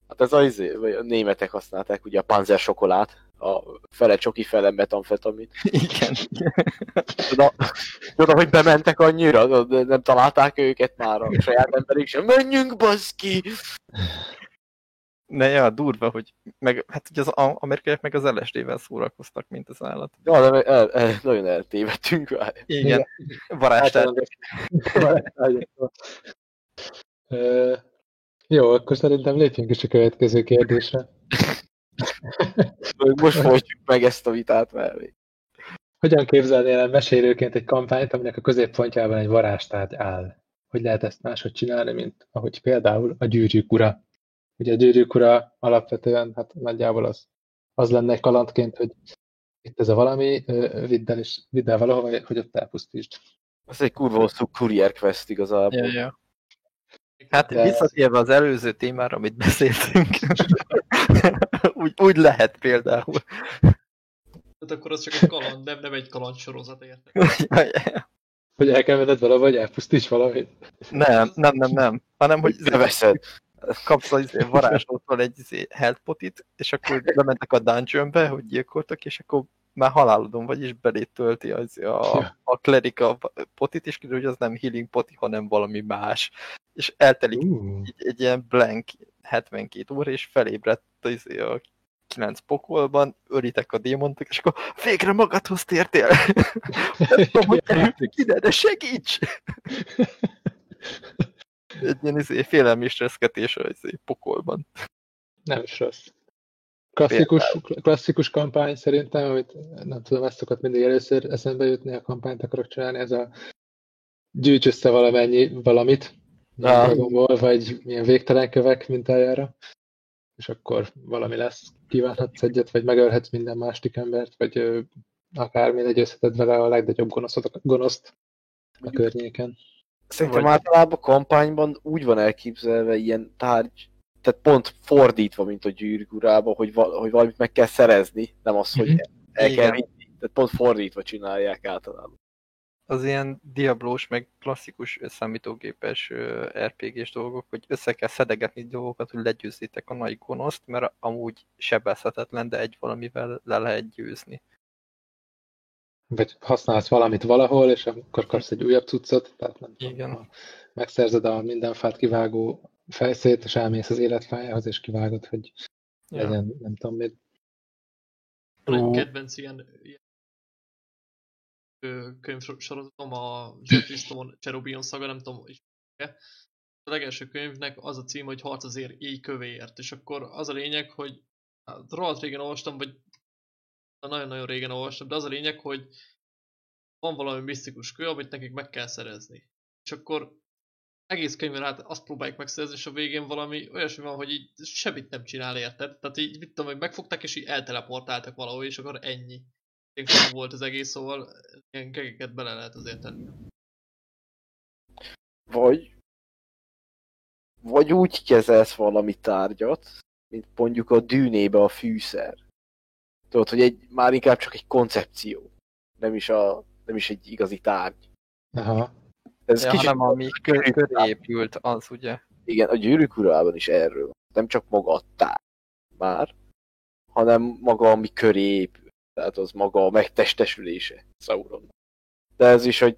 Hát ez az, izé, vagy a németek használták ugye a panzer sokolát, a fele csoki, fele metamfetamin. igen. Oda, oda, hogy bementek annyira, de nem találták őket már a saját emberik sem. Menjünk, baszki! Ne, ja, durva, hogy meg, hát ugye az amerikaiak meg az LSD-vel szórakoztak, mint az állat. Ja, de el, el, nagyon eltévedtünk várj. Igen, varázstár. Ö, Jó, akkor szerintem lépjünk is a következő kérdésre. Most folytjuk meg ezt a vitát, mert Hogyan képzelnél el mesélőként egy kampányt, aminek a középpontjában egy varázstárgy áll? Hogy lehet ezt máshogy csinálni, mint ahogy például a gyűrűk ura. Ugye a gyűrűk ura alapvetően, hát nagyjából az, az lenne kalandként, hogy itt ez a valami, vidd el, és, vidd el valahova, hogy ott elpusztítsd. ez egy kurva hosszú courier quest igazából. Ja, ja. Hát De- visszatérve az előző témára, amit beszéltünk, [LAUGHS] úgy, úgy lehet például. Tehát akkor az csak egy kaland, nem, nem egy kaland sorozat, érted? Ja, [LAUGHS] ja. Hogy el kell menned valahova, hogy elpusztíts valamit. nem, nem, nem, nem. Hanem, hogy Hogy beveszed. Kapsz az izé, varázslótól egy izé, health potit, és akkor bementek a dungeonbe, hogy gyilkoltak, és akkor már halálodon vagy, és belét tölti az, a, a cleric a potit, és kiderül, hogy az nem healing poti, hanem valami más. És eltelik Uh, egy, egy ilyen blank 72 óra, és felébredt izé, a kilenc pokolban, ölitek a démontok, és akkor végre magadhoz tértél. [LAUGHS] Nem tudom, hogy ide, de segíts! [LAUGHS] Egy ilyen izé, félelmi stresszketés izé, pokolban. nem is rossz. Klasszikus, klasszikus kampány szerintem, amit nem tudom, ezt szokott mindig először eszembe jutni, a kampányt akarok csinálni, ez a gyűjts össze valamennyi valamit, milyen Ah. Vagy milyen végtelen kövek mintájára, és akkor valami lesz. Kívánhatsz egyet, vagy megölhetsz minden másik embert, vagy akármi legyőzheted vele a legnagyobb gonoszot, gonoszt a környéken. Szerintem Vagy- általában kampányban úgy van elképzelve ilyen tárgy, tehát pont fordítva, mint a gyűrűk urában, hogy, val- hogy valamit meg kell szerezni, nem az, hogy Mhm. el kell vinni. Tehát pont fordítva csinálják általában. Az ilyen diablós, meg klasszikus számítógépes RPG-s dolgok, hogy össze kell szedegetni dolgokat, hogy legyőzzétek a nagy gonoszt, mert amúgy sebezhetetlen, de egy valamivel le lehet győzni. Vagy használsz valamit valahol, és akkor kapsz egy újabb cuccot, tehát nem tudom, Igen. ha megszerzed a minden fát kivágó fejszét, és elmész az életfájához, és kivágod, hogy Ja. legyen, nem tudom mit. Van egy kedvenc ilyen, ilyen könyvsorozatom, a Stone Cherubion szaga, nem tudom, is a legelső könyvnek az a cím, hogy Harc azért éj kövéért, és akkor az a lényeg, hogy hát, rohadt régen olvastam, vagy nagyon-nagyon régen olvastam, de az a lényeg, hogy van valami misztikus kő, amit nekik meg kell szerezni. És akkor egész könyvben át azt próbáljuk megszerezni, és a végén valami olyasmi van, hogy így semmit nem csinál, érted? Tehát így, mit tudom, hogy megfogták, és így elteleportáltak valahol, és akkor ennyi. Ilyen volt az egész, szóval ilyen kegeket bele lehet azért tenni. Vagy, vagy úgy kezelsz valami tárgyat, mint mondjuk a dűnébe a fűszer. Tudod, hogy egy, már inkább csak egy koncepció. Nem is, a, nem is egy igazi tárgy. Aha. Ez Ja, kicsit, hanem ami kö- köré épült, az ugye. igen, a gyűrűk urában is erről. Nem csak maga a tárgy már, hanem maga, ami köré épül. Tehát az maga a megtestesülése Sauron. De ez is, hogy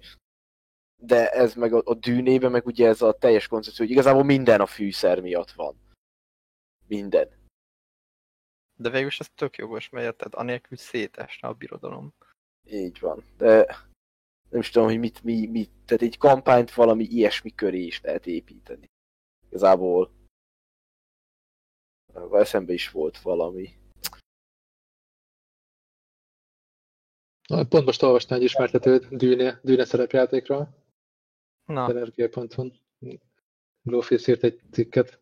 de ez meg a, a dűnében meg ugye ez a teljes koncepció, hogy igazából minden a fűszer miatt van. Minden. De végül is ez tök jogos, mert érted, anélkül szétesne a birodalom. Így van. De nem is tudom, hogy mit, mi, mit, tehát egy kampányt valami ilyesmi köré is lehet építeni. Igazából eszembe is volt valami. Na, Pont most olvastam egy ismertetőt Dűne, Dűne szerepjátékról. Na. Glowfish írt egy cikket.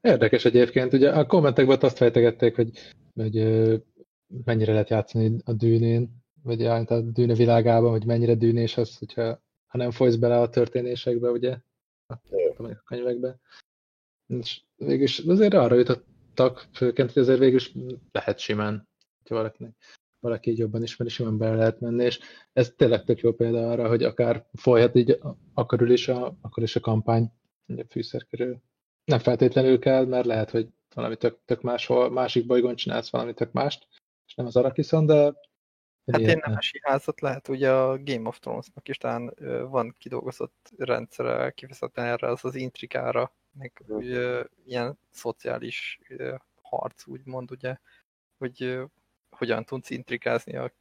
Érdekes egyébként. Ugye a kommentekben azt fejtegették, hogy, hogy mennyire lehet játszani a dűnén, vagy a dűne világában, hogy mennyire dűnés az, hogyha ha nem folysz bele a történésekbe, ugye, a, a könyvekbe. És végülis azért arra jutottak, főként, hogy azért végülis lehet simán, hogyha valakinek valaki így jobban ismeri, simán bele lehet menni, és ez tényleg tök jó példa arra, hogy akár folyhat így akkor is a, akkor is a kampány fűszer körül. Nem feltétlenül kell, mert lehet, hogy valami tök, tök máshol, másik bolygón csinálsz valami tök mást, és nem az Arakiszon, de hát ilyen- én nemesi házat lehet, ugye a Game of Thrones-nak is talán van kidolgozott rendszere kifejezetten erre, az az intrikára, meg ugye, ilyen szociális harc, úgymond, ugye, hogy hogyan tudsz intrikázni a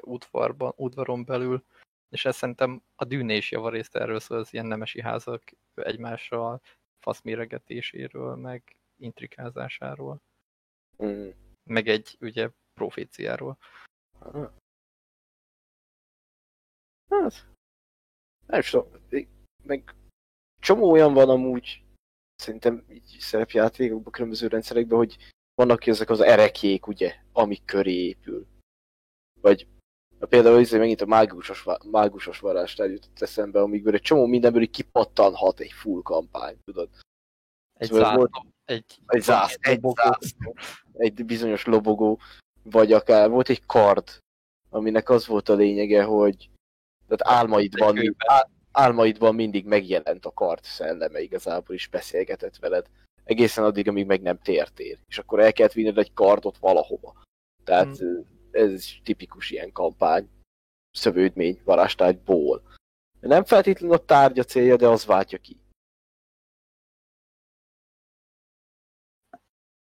udvarban, udvaron belül, és ez szerintem a dűné is javarészt erről szól, az ilyen nemesi házak egymással faszméregetéséről, meg intrikázásáról, Mm. meg egy ugye proféciáról. Hát, nem is tudom, meg csomó olyan van amúgy, szerintem így szerepjátékokban, különböző rendszerekben, hogy vannak ezek az erekjék, ugye, amik köré épül. Vagy például izé megint a mágusos, mágusos varázstár jutott eszembe, amikből egy csomó mindenből így kipattanhat egy full kampány, tudod? Egy Szóval zászló, volt- egy, Egy zász, egy zászló, egy bizonyos lobogó, vagy akár volt egy kard, aminek az volt a lényege, hogy tehát álmaidban, á- álmaidban mindig megjelent a kard szelleme igazából is beszélgetett veled. Egészen addig, amíg meg nem tértél. És akkor el kellett vinned egy kardot valahova. Tehát ez tipikus ilyen kampány. Szövődmény, varázstárgyból. Nem feltétlenül a tárgya célja, de az váltja ki.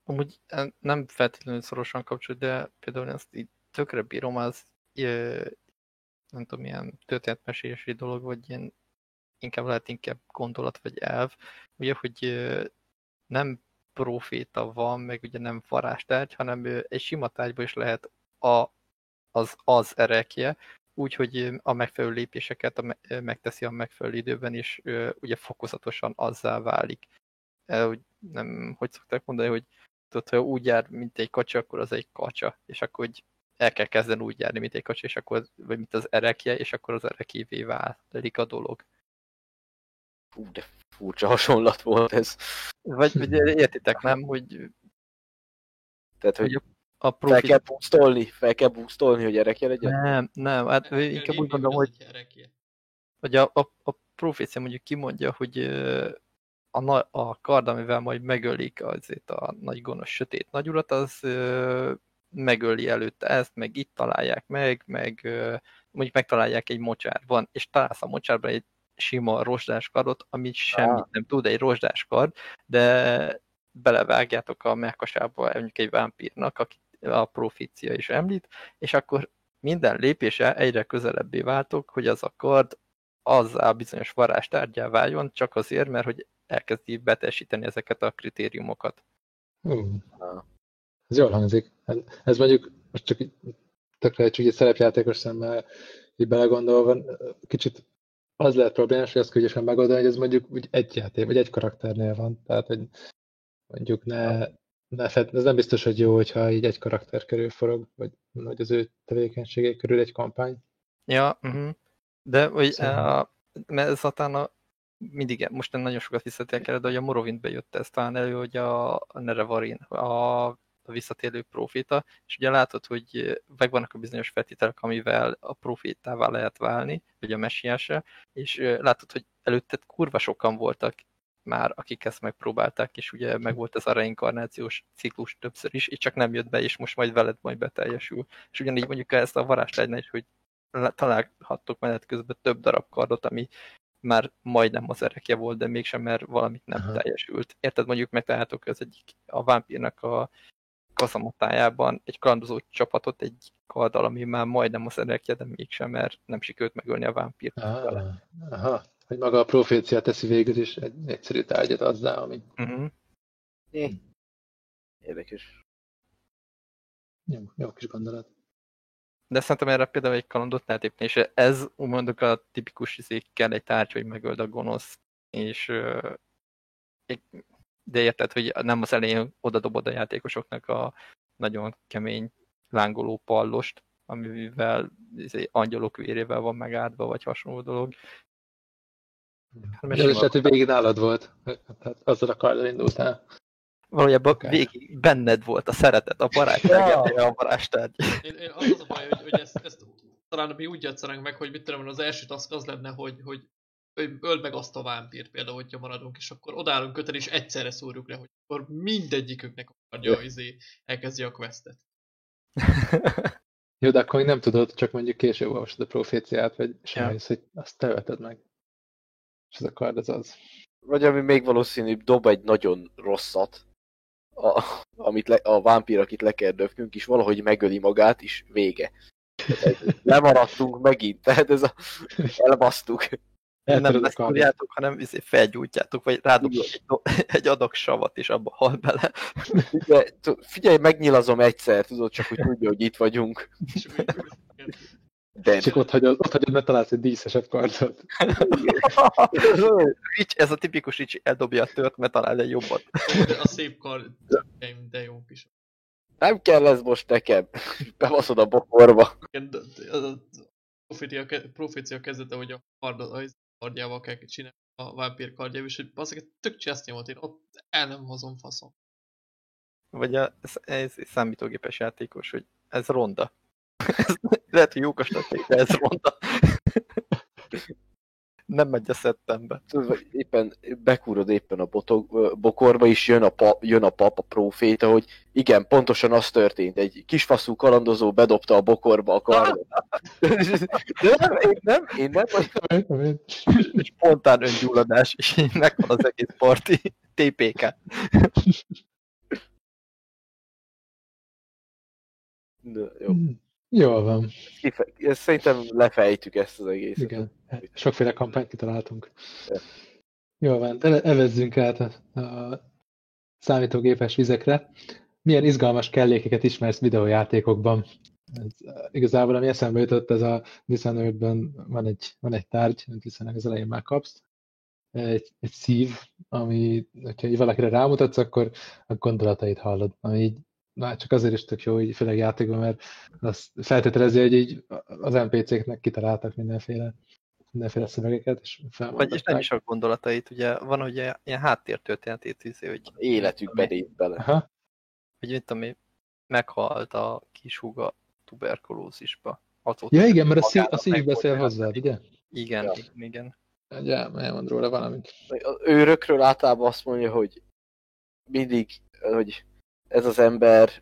Amúgy eh, nem feltétlenül szorosan kapcsolat, de például ezt így tökre bírom, az ö, nem tudom, ilyen történetmesélési dolog, vagy ilyen inkább lehet inkább gondolat, vagy elv, ugye, hogy ö, nem proféta van, meg ugye nem varázstárgy, hanem egy sima tárgyban is lehet a, az az erekje, úgyhogy a megfelelő lépéseket megteszi a megfelelő időben, és ugye fokozatosan azzá válik. Hogy nem, hogy szokták mondani, hogy tudod, ha úgy jár, mint egy kacsa, akkor az egy kacsa, és akkor hogy el kell kezdeni úgy járni, mint egy kacsa, és akkor, vagy mint az erekje, és akkor az erekévé válik a dolog. Fú, de furcsa hasonlat volt ez. Vagy, vagy értitek, nem, hogy, Tehát, hogy hogy a fel profi... kell boostolni, fel kell boostolni, hogy erekje legyen. Nem, nem, hát inkább úgy mondom, hogy, hogy a, a, a profécia mondjuk kimondja, hogy a, na, a kard, amivel majd megölik azért a nagy gonosz sötét nagyurat, az ö, megöli előtte ezt, meg itt találják meg, meg ö, mondjuk megtalálják egy mocsárban, és találsz a mocsárban egy sima rozsdás kardot, amit semmit Ah. nem tud, egy rozsdás kard, de belevágjátok a melkasába mondjuk egy vámpírnak, aki a profícia is említ, és akkor minden lépése egyre közelebbé váltok, hogy az a kard azzá bizonyos varázstárgyá váljon, csak azért, mert hogy elkezdi betesíteni ezeket a kritériumokat. Ah. ez jól hangzik. Ez, mondjuk, most csak így tökre egy, egy szerepjátékos szemmel így belegondolva, kicsit az lehet problémás, hogy azt kell ügyesen megoldani, hogy ez mondjuk úgy egy játék, vagy egy karakternél van. Tehát, hogy mondjuk ne, fed, ez nem biztos, hogy jó, hogyha így egy karakter körül forog, vagy, vagy az ő tevékenységé körül egy kampány. Ja, uh-huh. de hogy Szóval- a, mert ez a, mindig, most nem nagyon sokat visszatérek erre, de hogy a Morrowindbe jött ez talán elő, hogy a, a Nerevarin, a, a visszatérő proféta, és ugye látod, hogy megvannak a bizonyos feltételek, amivel a profétává lehet válni, vagy a messiásra, és látod, hogy előtte kurva sokan voltak már, akik ezt megpróbálták, és ugye meg volt ez a reinkarnációs ciklus többször is, és csak nem jött be, és most majd veled majd beteljesül. És ugyanígy mondjuk ezt a varázslánynál is, hogy találhattok menet közben több darab kardot, ami már majdnem az erekje volt, de mégsem, mert valamit nem Aha. teljesült. Érted, mondjuk megtaláltok az egyik, a vámpírnak a kazamatájában egy kalandozó csapatot egy karddal, ami már majdnem az erekje, de mégsem, mert nem sikerült megölni a vámpírt. Ah, aha, hogy maga a profécia teszi végül is egy egyszerű tárgyat azzá, ami Uh-huh. Érdekes. jó, jó kis gondolat. De szerintem erre például egy kalandot lehet épni, és ez mondjuk a tipikus izé, kell egy tárgy, hogy megöld a gonosz, és de érted, hogy nem az elején oda dobod a játékosoknak a nagyon kemény lángoló pallost, amivel izé, angyalok vérével van megáldva, vagy hasonló dolog. Hát, Ez is lehet, hogy végig nálad volt. Tehát azzal a karddal indultál. Valójában Akár. végig benned volt a szeretet, a barátság, a varázstárgy. Én, én az az a baj, hogy, hogy ezt, ezt talán mi úgy játszanánk meg, hogy mit tudom, az első task az lenne, hogy, hogy, hogy öld meg azt a vámpírt például, hogyha maradunk, és akkor odállunk köteni, és egyszerre szúrjuk le, hogy akkor mindegyiküknek a kardja izé, elkezdje a questet. Jó, de akkor még nem tudod, csak mondjuk később olvasod a proféciát, vagy és Ja. hogy azt te veted meg. És ez a kard az az. Vagy ami még valószínűbb, dob egy nagyon rosszat, a, amit le, a vámpír, akit le kell döfnünk, és valahogy megöli magát, és vége. Lemaradtunk megint, tehát ez a... elbasztuk. Eltöröd nem kardot. leszúrjátok, hanem izé felgyújtjátok, vagy rádobtok [LAUGHS] egy, adag savat, és abba hal bele. Figyelj, figyelj, megnyilazom egyszer, tudod, csak hogy tudja, hogy itt vagyunk. De Csak ott hagyod, ott hagyod, mert találsz egy díszesebb kardot. [LAUGHS] Rich, ez a tipikus Ricsi eldobja a tört, mert talál egy jobbat. A szép kard, de jó kis. nem kell ez most nekem. Bebaszod a bokorba. A profécia, ke- profécia kezdete, hogy a kardjával kell csinálni a vámpír kardjával, és hogy baszik, tök cseszni volt, én ott el nem hozom faszom. Vagy a, ez, ez számítógépes játékos, hogy ez ronda. Ez, lehet, hogy tették, de ez ronda. Nem megy a szettembe. Éppen bekúrod éppen a botok, bokorba, és jön a, pa, jön a pap, a proféta, hogy igen, pontosan az történt. Egy kisfaszú kalandozó bedobta a bokorba a kardot. De nem, én nem, én nem vagyok. Spontán öngyulladás, és így megvan az egész parti. TPK. De, jó. Jól van. Kife, ezt szerintem lefejtjük ezt az egészet. Igen. Sokféle kampányt kitaláltunk. Ja. Jól van, evezzünk át a, a számítógépes vizekre. Milyen izgalmas kellékeket ismersz videójátékokban? Ez, uh, igazából, ami eszembe jutott, ez a Dishonored-ben van egy, van egy tárgy, amit viszonylag az elején már kapsz. Egy, egy szív, ami, hogyha így valakire rámutatsz, akkor a gondolatait hallod. Ami így, már csak azért is tök jó, így főleg játékban, mert azt feltételezi, hogy így az NPC-knek kitaláltak mindenféle mindenféle szövegeket, és felmondották. nem is a gondolatait, ugye van ugye ilyen háttértörténetét, izé, hogy Életükbe lép bele. Aha, hogy mit tudom én, meghalt a kis húga tuberkulózisba. Azóta Ja igen, mert a, szív, a szív beszél volt hozzád, ugye? Igen, Ja. igen, igen. Ugye, elmond róla valamit. Az őrökről általában azt mondja, hogy mindig, hogy ez az ember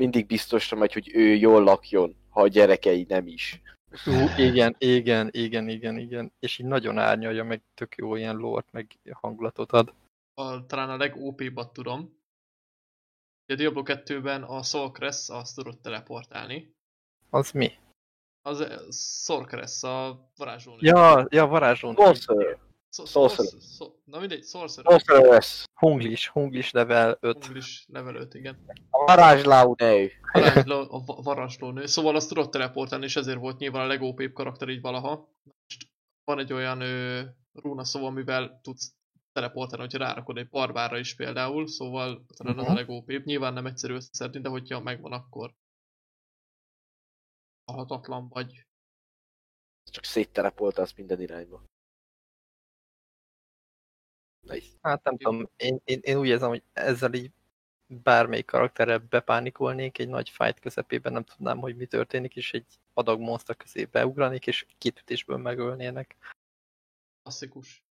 mindig biztosra megy, hogy ő jól lakjon, ha a gyerekei nem is. Ú, igen, igen, igen, igen, igen. És így nagyon árnyalja, meg tök jó ilyen lort, meg hangulatot ad. A, talán a legOP-bat tudom. A Diablo 2-ben a Soulcrest azt tudod teleportálni. Az mi? Az eh, Soulcrest, a varázslónő. Ja, ja, varázslón. Sorcerer. Sorcerer. Na mindegy, Sorcerer. Sorceress. Hunglis, Hunglis level 5. English level 5, igen. A. Varázsló, a va- varázslónő. Szóval azt tudod teleportálni, és ezért volt nyilván a legóp karakter így valaha. Most van egy olyan ö, rúna szó, amivel tudsz teleportálni, hogyha rárakod egy barbárra is például, szóval talán az a Mhm. legóp Nyilván nem egyszerű összeszedni, de hogyha megvan, akkor halhatatlan vagy. Csak széttelepoltálsz minden irányba. Hát nem tudom, én, én, én úgy érzem, hogy ezzel így bármelyik karakterrel bepánikolnék egy nagy fight közepében, nem tudnám, hogy mi történik, és egy adag monster közé beugranék, és két ütésből megölnének. Klasszikus.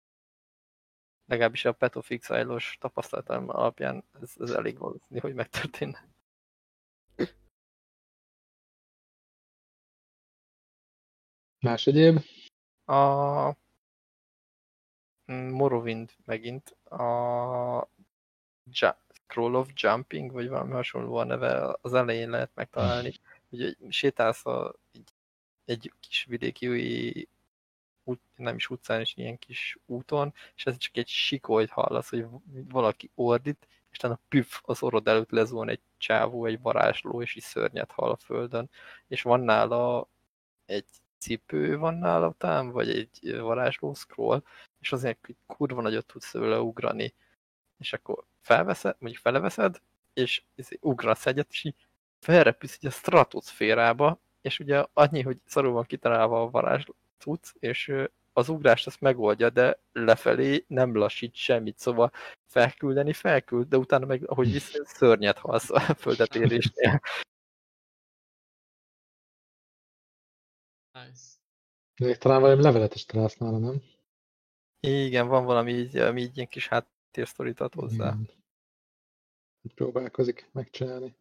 Legalábbis a of Exile-os tapasztalatom alapján ez, ez elég valószínű, hogy megtörténne. Más egyéb? A Morrowind megint a ja Scroll of Jumping, vagy valami hasonló a neve, az elején lehet megtalálni. Ugye sétálsz a, egy, egy kis vidéki út, nem is utcán, és ilyen kis úton, és ez csak egy sikolyt hallasz, hogy valaki ordít, és utána püff, az orrod előtt lezúl egy csávó, egy varázsló, és is szörnyet hal a földön. És van nála egy cipő van nála után, vagy egy varázsló scroll, és azért kurva nagyot tudsz tőle ugrani. És akkor felveszed, mondjuk feleveszed, és izé ugrasz egyet, és így felrepülsz így a stratoszférába, és ugye annyi, hogy szarul van kitalálva a varázsló cucc, és az ugrást azt megoldja, de lefelé nem lassít semmit, szóval felküldeni felküld, de utána meg, ahogy vissza, szörnyet halsz a földet érésnél. [LAUGHS] Még talán valami levelet is találsz nála, nem? Igen, van valami így, ami így ilyen kis háttérsztorit ad hozzá. Igen. Próbálkozik megcsinálni.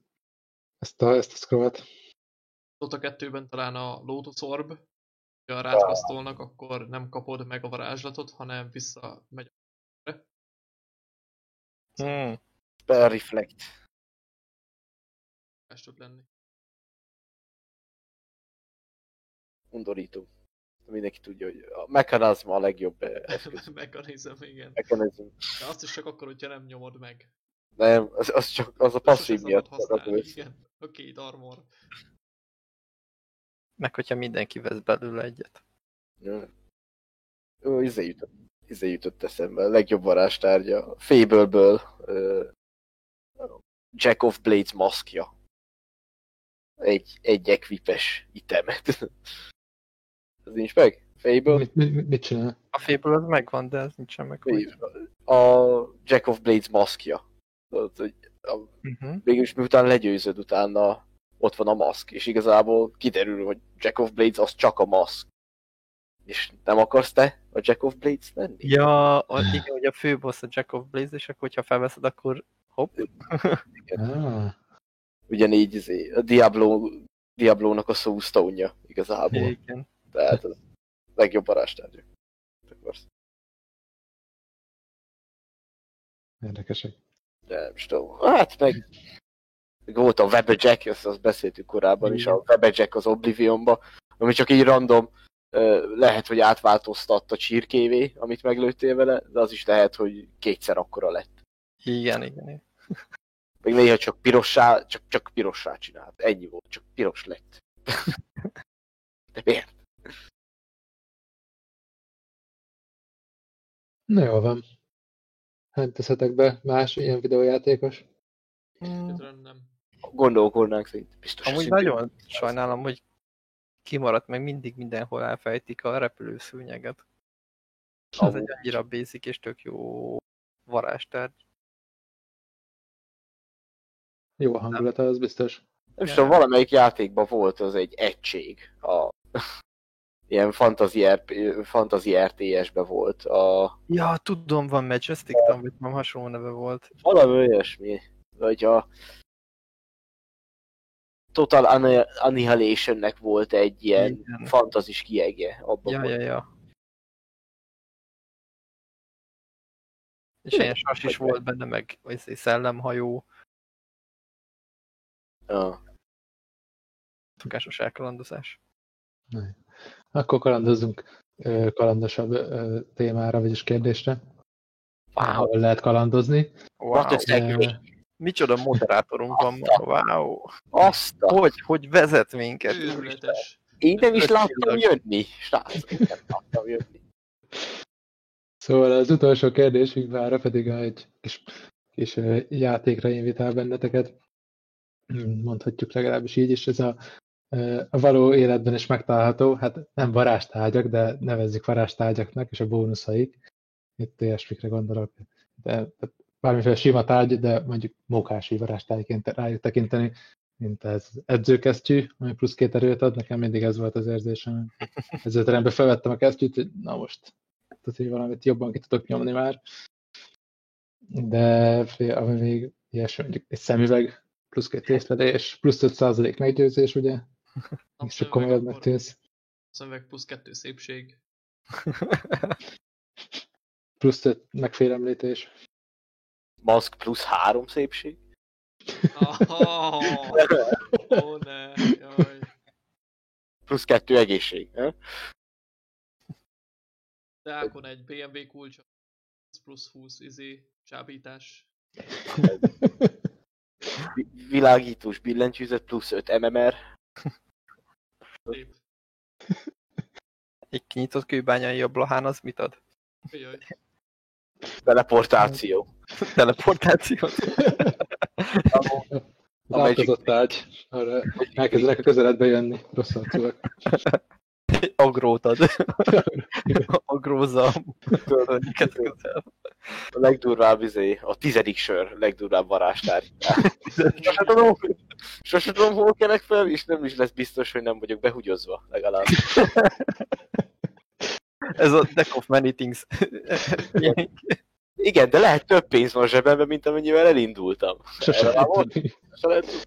Ezt a, ezt a scrollt. Dota 2-ben talán a Lotus Orb, ha rátkasztolnak, akkor nem kapod meg a varázslatot, hanem vissza megy a Hmm. Spell Reflect. Ez tud lenni. Undorító. Mindenki tudja, hogy a mechanizma a legjobb eh, eszköz. [LAUGHS] Mechanizm, igen. Mechanizm. De azt is csak akkor, hogyha nem nyomod meg. Nem, az, az csak az a passzív miatt használni. Igen. A két armor. Meg hogyha mindenki vesz belőle egyet. Ja. Ó, izé jutott, izé jutott eszembe. A legjobb varázstárgya. Fable-ből uh, Jack of Blades maszkja. Egy, egy equipes itemet. [LAUGHS] Ez nincs meg? Fable? Mit, mit, mit csinál? A Fable az megvan, de ez nincsen meg. A Jack of Blades maszkja. Tudod, hogy a, Uh-huh. végülis miután legyőzöd, utána ott van a maszk, és igazából kiderül, hogy Jack of Blades az csak a maszk. És nem akarsz te a Jack of Blades lenni? Ja, a, igen, hogy a főbossz a Jack of Blaze, és akkor, hogyha felveszed, akkor hopp. Ah, Ugyanígy izé, a Diablo, Diablónak a Soulstone-ja igazából. Igen. Tehát az legjobb varázstárgya. Akarsz. érdekesek. De nem is tudom. Hát meg, meg volt a Webberjack, ezt azt beszéltük korábban is, a Webberjack az Oblivionba, ami csak így random, lehet, hogy átváltoztatta csirkévé, amit meglőttél vele, de az is lehet, hogy kétszer akkora lett. Igen, igen. igen. Meg néha csak pirossá, csak, csak pirossá csinált. Ennyi volt, csak piros lett. [LAUGHS] De miért? Na jól van. Hát teszetek be más ilyen videójátékos? Mm, Egyszerűen nem. Gondolkodnánk szerint. Biztos Amúgy nagyon jut. sajnálom, hogy kimaradt meg mindig mindenhol elfejtik a repülőszőnyeget. Ez Amúgy. egy annyira basic és tök jó varázstárgy. Jó a hangulata, az biztos. Nem is tudom, valamelyik játékban volt az egy egység. A, ilyen fantasy, RP, fantasy RTS-be volt. A, Ja, tudom, van Majestic Town, vagy nem hasonló neve volt. valami olyasmi. Vagy a Total Anni- Annihilation-nek volt egy ilyen Igen. fantazis kiege. Abban Ja, volt. ja, ja. És ilyen sas is volt benne, meg szellemhajó, Ja. szokásos elkalandozás. Akkor kalandozzunk ö, kalandosabb témára, vagyis kérdésre. Wow. Ahol lehet kalandozni. What a Wow. segway. Micsoda moderátorunk van ma, wow. Azt. Hogy, hogy vezet minket? Őrületes. Én nem is láttam jönni, srácok. én Nem láttam jönni. Szóval az utolsó kérdésünk már pedig egy kis, kis játékra invitál benneteket. Hmm, Mondhatjuk legalábbis így is. Ez a, a való életben is megtalálható, hát nem varázstárgyak, de nevezzük varázstárgyaknak, és a bónuszaik. Itt ilyesmikre gondolok. De, de bármiféle sima tárgy, de mondjuk mókási varázstárgyként rájuk tekinteni, mint ez edzőkesztyű, ami plusz két erőt ad, nekem mindig ez volt az érzésem. Edzőterembe felvettem a kesztyűt, hogy na most tehát, hogy valamit jobban ki tudok nyomni már. De ami még ilyesmi, mondjuk egy szemüveg, plusz két észlelés, plusz 5% meggyőzés, ugye? És csak komolyabbnak tűnsz. Szemüveg plusz kettő szépség. [LAUGHS] Plusz öt megfélemlítés. Maszk plusz három szépség. Oh, [LAUGHS] ó, ne, jaj. Plusz kettő egészség. Eh? Deákon egy BMW kulcs, plusz 20 izé, csábítás. Vi- Világítós billentyűzet plusz 5 MMR. Szép. [LAUGHS] Egy kinyitott kőbányai a Blahán az mit ad? Jaj. Teleportáció. [LAUGHS] Teleportációt? [LAUGHS] Az átkozott ágy. Arra elkezdenek a közeledbe jönni. Rossz arcúak. Agrót ad. Agrózza a közel. A legdurvább izé, a tizedik sör, legdurvább varázstárgy. Sose tudom, hol kelek fel, és nem is lesz biztos, hogy nem vagyok behugyozva, legalább. [LAUGHS] Ez a deck of many things. [LAUGHS] Igen, de lehet több pénz van zsebemben, mint amennyivel elindultam. Sose tudni. Sose lehet tudni.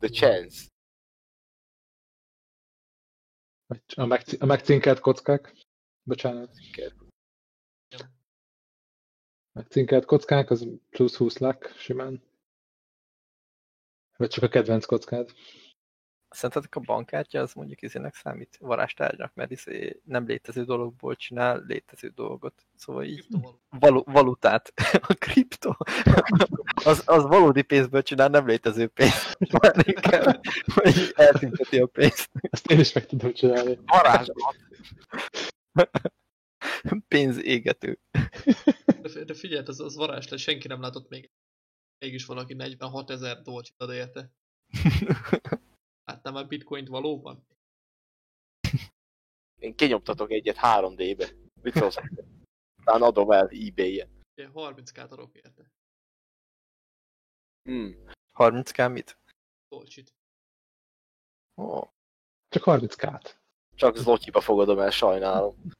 The chance. A, megci- a megcinkelt kockák. Bocsánat. Megcinkelt kockák, az plusz 20 lak simán. Vagy csak a kedvenc kockád. Szerintetek a bankkártya az mondjuk izének számít varázstárgynak, mert izé nem létező dologból csinál létező dolgot. Szóval így valu valutát. [LAUGHS] A kripto. Az, az valódi pénzből csinál nem létező pénzt. Már inkább, eltünteti a pénzt. Ezt én is meg tudom csinálni. Varázslat. Pénz égető. De, fi- de figyeld, az, az varázs lesz, senki nem látott még. Mégis valaki 46 ezer dolcsit ad érte. [LAUGHS] Láttam már bitcoint valóban? Én kinyomtatok egyet 3D-be. Mit szólsz? Talán adom el eBay-en. Ugye 30 k adok érte. Hmm. 30k mit? Dolcsit. Ó, Csak 30 kát. Csak zlotyiba fogadom el, sajnálom.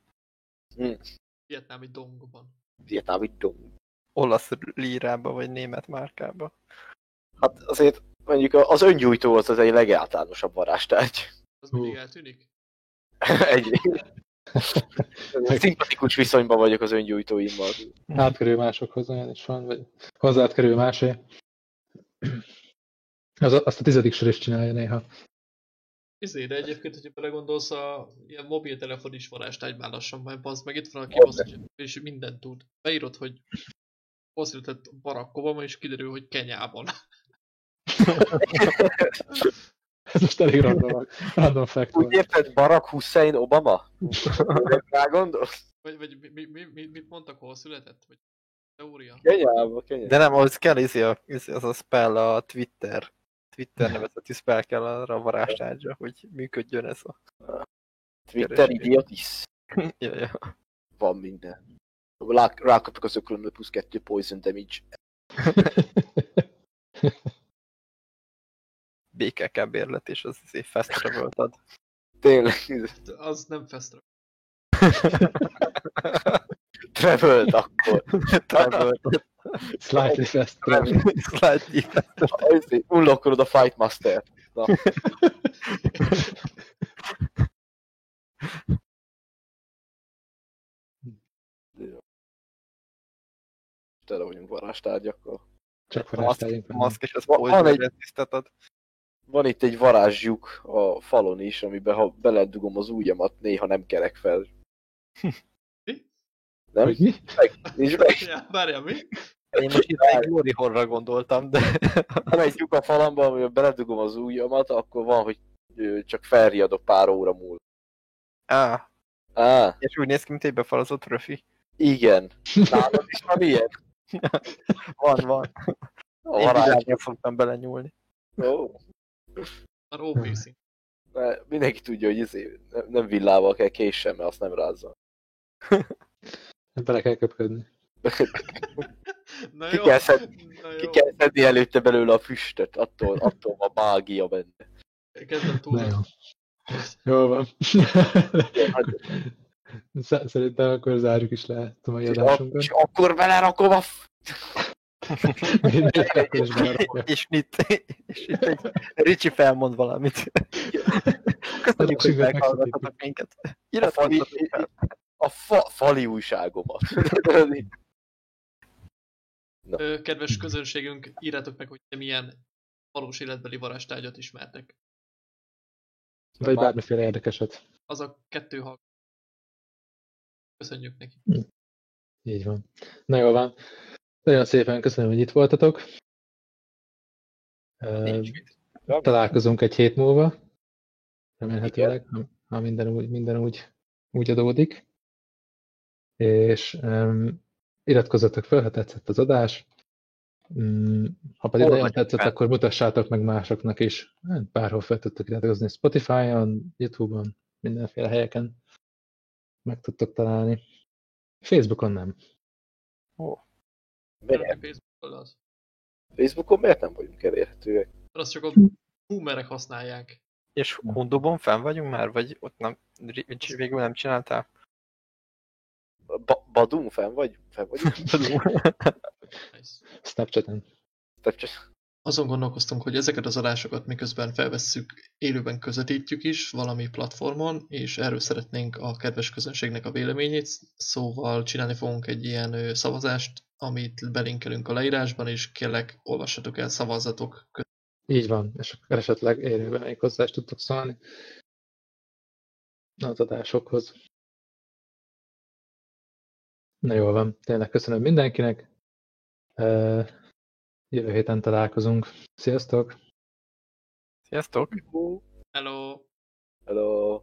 Vietnámi dongban. Vietnámi dom. Olasz lírába, vagy német márkába. Hát azért mondjuk az öngyújtó az az egy legáltalánosabb varázstárgy. Az mindig eltűnik? [LAUGHS] [LAUGHS] egy szimpatikus viszonyban vagyok az öngyújtóimmal. Átkerül másokhoz, olyan is van, vagy hozzád kerül másé. Az, azt a tizedik sor is csinálja néha. Izé, de egyébként, hogyha belegondolsz, a ilyen mobiltelefon is varázstárgy már lassan, majd bazd meg itt van, aki azt, és mindent tud. Beírod, hogy hol született Barack Obama, és kiderül, hogy Kenyában. Ez most elég random, random fact Úgy érted, Barack Hussein Obama? Rá gondolsz? Vagy, vagy mi, mi, mi, mi, mit mondtak, hol született? Vagy teória? Kenyába, Kenyába. De nem, az kell izé a, izé az a spell a Twitter. Twitter nevezetű spell kell arra a varázstárgyra, hogy működjön ez a... Twitter idiotis. ja, ja. Van minden. Rá, rákapok az ökölömbe plusz 2 poison damage. [LAUGHS] BKK bérlet, és az izé fast travel ad. Tényleg, Az nem festra. travelt [LAUGHS] akkor. travel. Slightly fast travel. Slightly fast Azért Unlockolod a Fight Master. Na, [LAUGHS] tele vagyunk varázstárgyakkal. Csak Maszk, varázstárgyunk van. maszk és az Van- van egy-. Van itt egy varázsjuk a falon is, amiben ha beledugom az ujjamat, néha nem kerek fel. Mi? Nem? Mi? Nincs meg. Ja, várjál, mi? Én most itt egy Glory Horror gondoltam, de Van egy lyuk a falamba, amiben beledugom az ujjamat, akkor van, hogy csak felriadok pár óra múlva. Á, Á, és úgy néz ki, mint egy befalazott röfi. igen. [LAUGHS] Nálad is van ilyen? Van, van. A Én varázs. világban szoktam belenyúlni. Ó, Már OP szint. mindenki tudja, hogy izé, nem, villával kell késsel, mert azt nem rázza. Bele kell köpködni. Na Ki jó. kell szed- Na Ki jó. kell szedni előtte belőle a füstöt, attól, attól van mágia benne. Kezdem túl. Jó. Jól van. Sz- Szerintem akkor zárjuk is le a mai És adásunkat. akkor belerakom a f- [LAUGHS] És berakja. És itt, és itt egy Ricsi felmond valamit. Köszönjük, hogy meghallgattatok minket. A, fali, Iratkozzatok fel. a fa, fali újságomat. [LAUGHS] Ö, kedves közönségünk, írjátok meg, hogy te milyen valós életbeli varázstárgyat ismertek. Vagy bármiféle érdekeset. Az a kettő hang. Köszönjük neki. Így van. Na jól van. Nagyon szépen köszönöm, hogy itt voltatok. Nincs mit. Találkozunk egy hét múlva. Remélhetőleg, ha- minden úgy, minden úgy, úgy adódik. És um, iratkozzatok fel, ha tetszett az adás. Mm, ha pedig Hol nagyon tetszett, fel? akkor mutassátok meg másoknak is. Hát, Bárhol fel tudtok iratkozni. Spotify-on, Youtube-on, mindenféle helyeken meg tudtok találni. Facebookon nem. Miért? Facebookon az. Facebookon miért nem vagyunk elérhetőek? Azt csak a boomerek használják. És Hundóban fenn vagyunk már? Vagy ott nem, végül nem csináltál? Ba Badum fenn vagy? Fenn vagyunk? [LAUGHS] Nice. Snapchaten. Snapchat- Azon gondolkoztunk, hogy ezeket az adásokat miközben felvesszük, élőben közvetítjük is valami platformon, és erről szeretnénk a kedves közönségnek a véleményét, szóval csinálni fogunk egy ilyen szavazást, amit belinkelünk a leírásban, és kérlek, olvassatok el szavazatok. Így van, és akkor esetleg élőben még hozzá is tudtok szólni az adásokhoz. Na jól van, tényleg köszönöm mindenkinek. Jövő héten találkozunk. Sziasztok! Sziasztok! Hello! Hello!